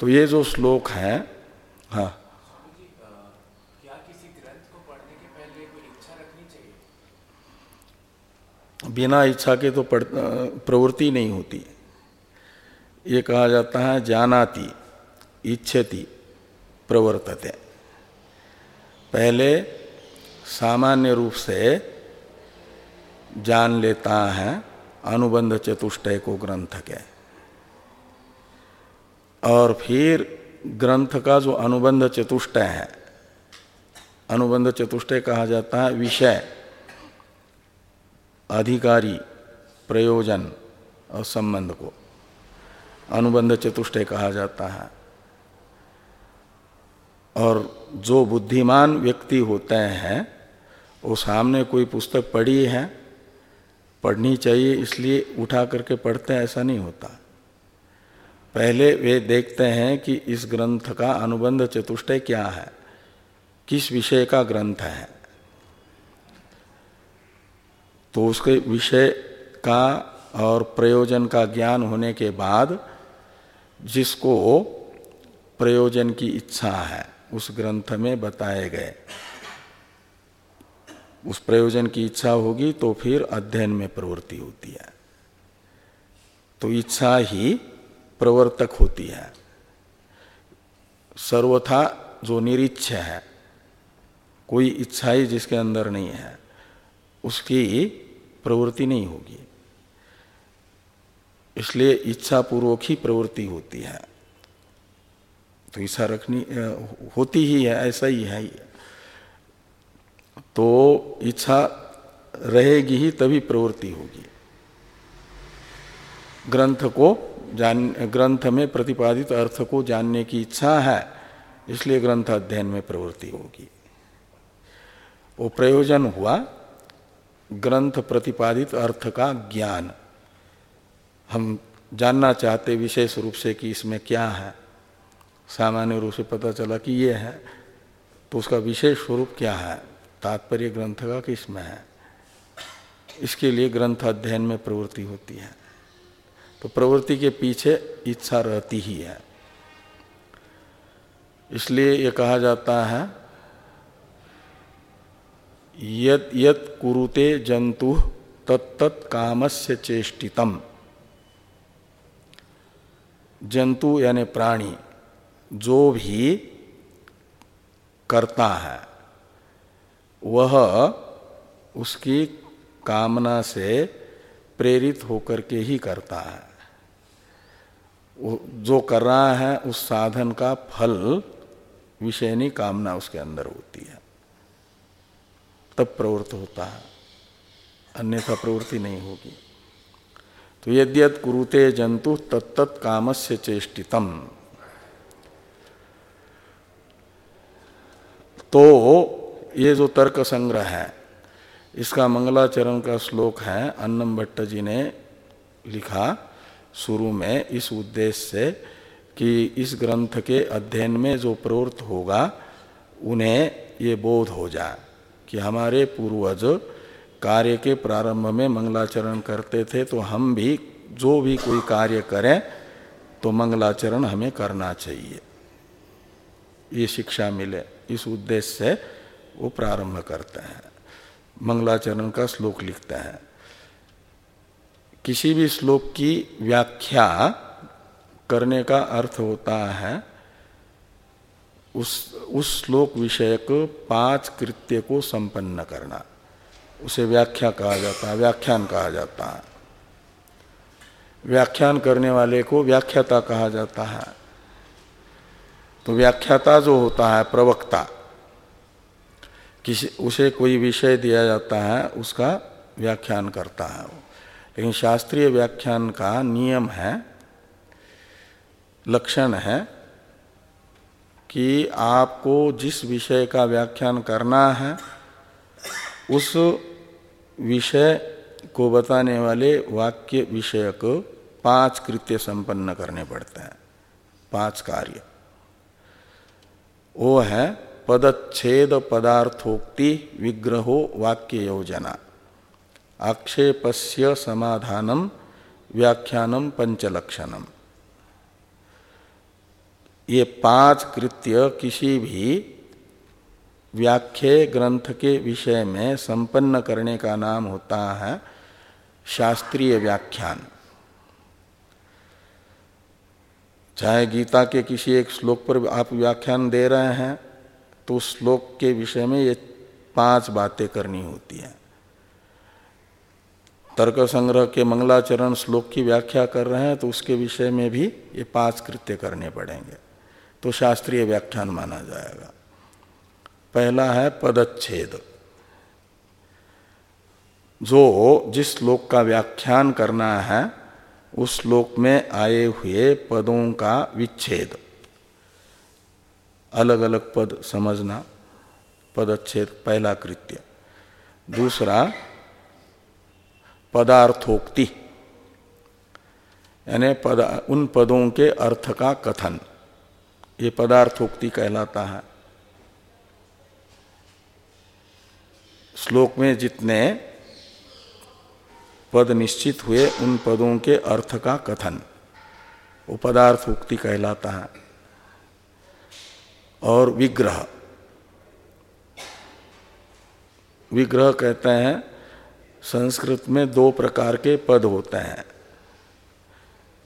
तो ये जो श्लोक है हाँ। बिना इच्छा के तो प्रवृत्ति नहीं होती। ये कहा जाता है, जानाति, इच्छति, प्रवर्तते। पहले सामान्य रूप से जान लेता है अनुबंध चतुष्टय को ग्रंथ के। और फिर ग्रंथ का जो अनुबंध चतुष्टय है, अनुबंध चतुष्टय कहा जाता है विषय। अधिकारी, प्रयोजन और संबंध को। अनुबंध चतुष्टय कहा जाता है। और जो बुद्धिमान व्यक्ति होते हैं, वो सामने कोई पुस्तक पढ़ी है, पढ़नी चाहिए इसलिए उठा करके पढ़ते हैं, ऐसा नहीं होता। पहले वे देखते हैं कि इस ग्रंथ का अनुबंध चतुष्टय क्या है, किस विषय का ग्रंथ है। तो उसके विषय का और प्रयोजन का ज्ञान होने के बाद जिसको प्रयोजन की इच्छा है, उस ग्रंथ में बताए गए। उस प्रयोजन की इच्छा होगी तो फिर अध्ययन में प्रवृत्ति होती है। तो इच्छा ही प्रवर्तक होती है। सर्वथा जो निरीक्ष है, कोई इच्छा ही जिसके अंदर नहीं है। उसकी प्रवृत्ति नहीं होगी। इसलिए इच्छा पूर्वक ही प्रवृत्ति होती है। तो इच्छा रखनी होती ही है, ऐसा ही है। तो इच्छा रहेगी ही तभी प्रवृत्ति होगी। ग्रंथ को जान, ग्रंथ में प्रतिपादित अर्थ को जानने की इच्छा है, इसलिए ग्रंथ अध्ययन में प्रवृत्ति होगी। वो प्रयोजन हुआ ग्रंथ प्रतिपादित अर्थ का ज्ञान। हम जानना चाहते विशेष रूप से कि इसमें क्या है। सामान्य रूप से पता चला कि ये है तो उसका विशेष स्वरूप क्या है। तात्पर्य ग्रंथ का किसमें है। इसके लिए ग्रंथ अध्ययन में प्रवृत्ति होती है। तो प्रवृत्ति के पीछे इच्छा रहती ही है। इसलिए ये कहा जाता है यद यद कुरुते जंतु तत्त कामस्य चेष्टितम। जंतु यानी प्राणी, जो भी करता है, वह उसकी कामना से प्रेरित होकर के ही करता है। जो कर रहा है, उस साधन का फल, विषयनी कामना उसके अंदर होती है। तब प्रवृत्त होता है। अन्यथा प्रवृत्ति नहीं होगी। तो यद्यत कुरुते जंतु तत्त काम से चेष्टितम। तो ये जो तर्क संग्रह है, इसका मंगलाचरण का श्लोक है, अन्नम भट्ट जी ने लिखा शुरू में इस उद्देश्य से कि इस ग्रंथ के अध्ययन में जो प्रवृत्त होगा, उन्हें ये बोध हो जाए। कि हमारे पूर्वज कार्य के प्रारंभ में मंगलाचरण करते थे तो हम भी, जो भी कोई कार्य करें तो मंगलाचरण हमें करना चाहिए। ये शिक्षा मिले। इस उद्देश्य से वो प्रारंभ करते हैं। मंगलाचरण का श्लोक लिखते हैं। किसी भी श्लोक की व्याख्या करने का अर्थ होता है उस उस श्लोक विषयक पाँच कृत्य को संपन्न करना। उसे व्याख्या कहा जाता है, व्याख्यान कहा जाता है। व्याख्यान करने वाले को व्याख्याता कहा जाता है। तो व्याख्याता जो होता है, प्रवक्ता, किसी, उसे कोई विषय दिया जाता है, उसका व्याख्यान करता है वो। लेकिन शास्त्रीय व्याख्यान का नियम है, लक्षण है कि आपको जिस विषय का व्याख्यान करना है, उस विषय को बताने वाले वाक्य विषय को पाँच कृत्य संपन्न करने पड़ते हैं। पाँच कार्य। वो है पदच्छेद पदार्थोक्ति विग्रहो वाक्य योजना। आक्षेपस्य समाधानम व्याख्यानम पंचलक्षणम। ये पाँच कृत्य किसी भी व्याख्या ग्रंथ के विषय में संपन्न करने का नाम होता है शास्त्रीय व्याख्यान। चाहे गीता के किसी एक श्लोक पर आप व्याख्यान दे रहे हैं तो उस श्लोक के विषय में ये पाँच बातें करनी होती है। तर्क संग्रह के मंगलाचरण श्लोक की व्याख्या कर रहे हैं तो उसके विषय में भी ये पाँच कृत्य करने पड़ेंगे। तो शास्त्रीय व्याख्यान माना जाएगा। पहला है पदच्छेद। जो जिस श्लोक का व्याख्यान करना है, उस श्लोक में आए हुए पदों का विच्छेद। अलग अलग पद समझना, पदच्छेद पहला कृत्य। दूसरा, पदार्थोक्ति, यानी पद, उन पदों के अर्थ का कथन। ये पदार्थोक्ति कहलाता है। श्लोक में जितने पद निश्चित हुए, उन पदों के अर्थ का कथन, वो पदार्थोक्ति कहलाता है। और विग्रह। विग्रह कहते हैं, संस्कृत में दो प्रकार के पद होते हैं।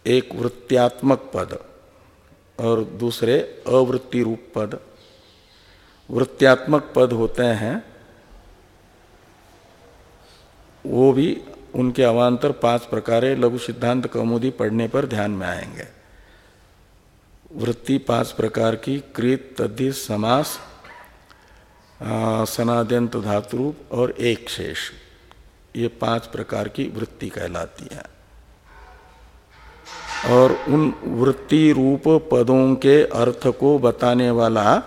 एक वृत्त्यात्मक पद और दूसरे अवृत्ति रूप पद वृत्त्यात्मक पद होते हैं, वो भी उनके अवान्तर पाँच प्रकार लघु सिद्धांत कौमुदी पढ़ने पर ध्यान में आएँगे। वृत्ति पाँच प्रकार की कृत तद्धि, समास सनाद्यंत धातुरूप और एक शेष। ये पाँच प्रकार की वृत्ति कहलाती है। और उन वृत्ति रूप पदों के अर्थ को बताने वाला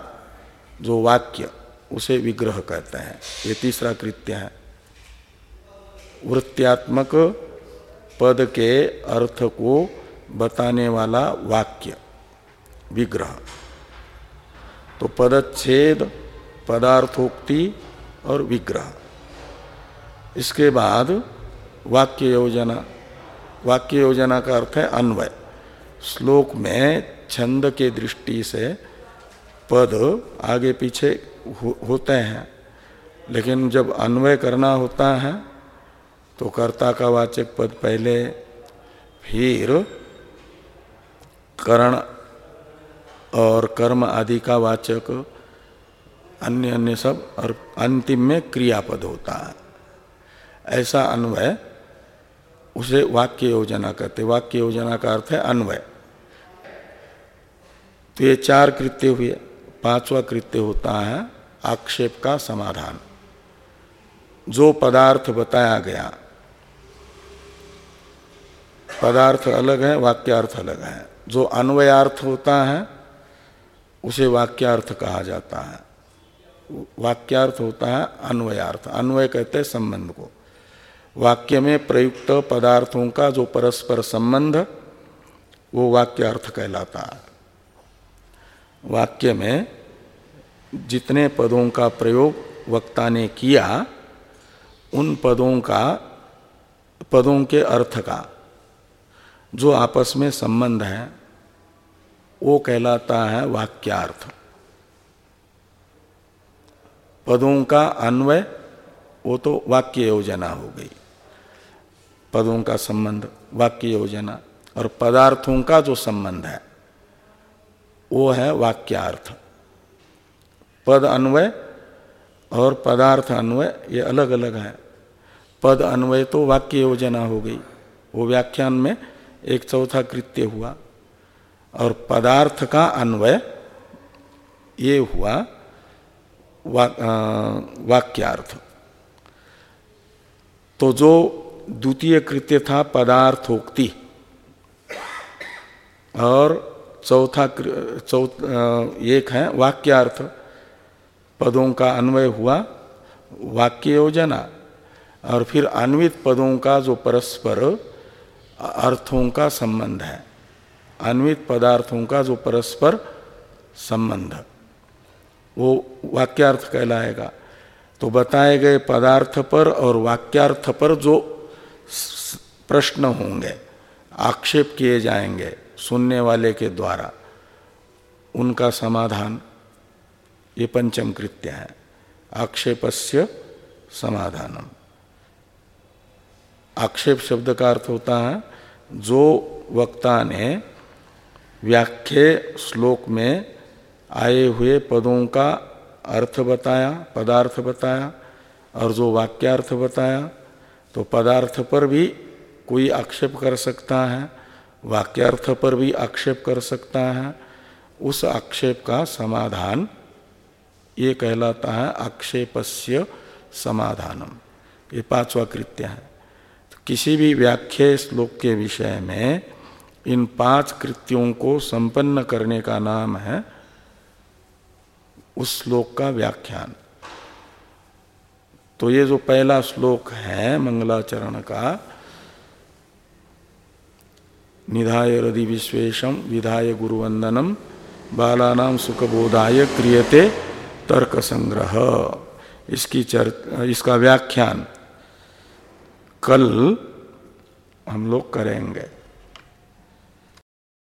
जो वाक्य, उसे विग्रह कहते हैं। ये तीसरा कृत्य है। वृत्त्यात्मक पद के अर्थ को बताने वाला वाक्य, विग्रह। तो पदच्छेद, पदार्थोक्ति और विग्रह। इसके बाद वाक्य योजना। वाक्य योजना का अर्थ है अन्वय। श्लोक में छंद के दृष्टि से पद आगे पीछे हो, होते हैं। लेकिन जब अन्वय करना होता है तो कर्ता का वाचक पद पहले फिर करण और कर्म आदि का वाचक अन्य अन्य सब और अंतिम में क्रियापद होता है। ऐसा अन्वय उसे वाक्य योजना कहते वाक्य योजना का अर्थ है अन्वय। तो ये चार कृत्य हुए, पांचवा कृत्य होता है आक्षेप का समाधान। जो पदार्थ बताया गया, पदार्थ अलग है, वाक्यार्थ अलग है। जो अन्वयार्थ होता है, उसे वाक्यार्थ कहा जाता है। वाक्यार्थ होता है, अन्वयार्थ। अन्वय कहते हैं संबंध को। वाक्य में प्रयुक्त पदार्थों का जो परस्पर संबंध, वो वाक्यार्थ कहलाता है। वाक्य में जितने पदों का प्रयोग वक्ता ने किया, उन पदों का, पदों के अर्थ का जो आपस में संबंध है, वो कहलाता है वाक्यार्थ। पदों का अन्वय, वो तो वाक्य योजना हो गई। पदों का संबंध वाक्य योजना और पदार्थों का जो संबंध है वो है वाक्यार्थ। पद अन्वय और पदार्थ अन्वय ये अलग अलग है। पद अन्वय तो वाक्य योजना हो गई। वो व्याख्यान में एक चौथा कृत्य हुआ और पदार्थ का अन्वय ये हुआ वा, वाक्यार्थ। तो जो द्वितीय कृत्य था, पदार्थोक्ति। और चौथा चौथ एक है, वाक्यार्थ। पदों का अन्वय हुआ वाक्य योजना और फिर अन्वित पदों का जो परस्पर अर्थों का संबंध है। अन्वित पदार्थों का जो परस्पर संबंध। वो वाक्यार्थ कहलाएगा। तो बताए गए पदार्थ पर और वाक्यार्थ पर जो प्रश्न होंगे, आक्षेप किए जाएँगे सुनने वाले के द्वारा। उनका समाधान, ये पंचम कृत्य है। आक्षेपस्य समाधानम। आक्षेप शब्द का अर्थ होता है, जो वक्ता ने व्याख्य श्लोक में आए हुए पदों का अर्थ बताया, पदार्थ बताया और जो वाक्यार्थ बताया तो पदार्थ पर भी कोई आक्षेप कर सकता है, वाक्यार्थ पर भी आक्षेप कर सकता है। उस आक्षेप का समाधान ये कहलाता है, आक्षेपस्य समाधानम। ये पांचवा कृत्य है। तो किसी भी व्याख्या श्लोक के विषय में इन पाँच कृत्यों को संपन्न करने का नाम है उस श्लोक का व्याख्यान। तो ये जो पहला श्लोक है मंगलाचरण का, निधाय हृदय विश्वेशम विधाय गुरुवंदनम बालानाम सुखबोधाय क्रियते तर्क संग्रह इसकी चर, इसका व्याख्यान कल हम लोग करेंगे।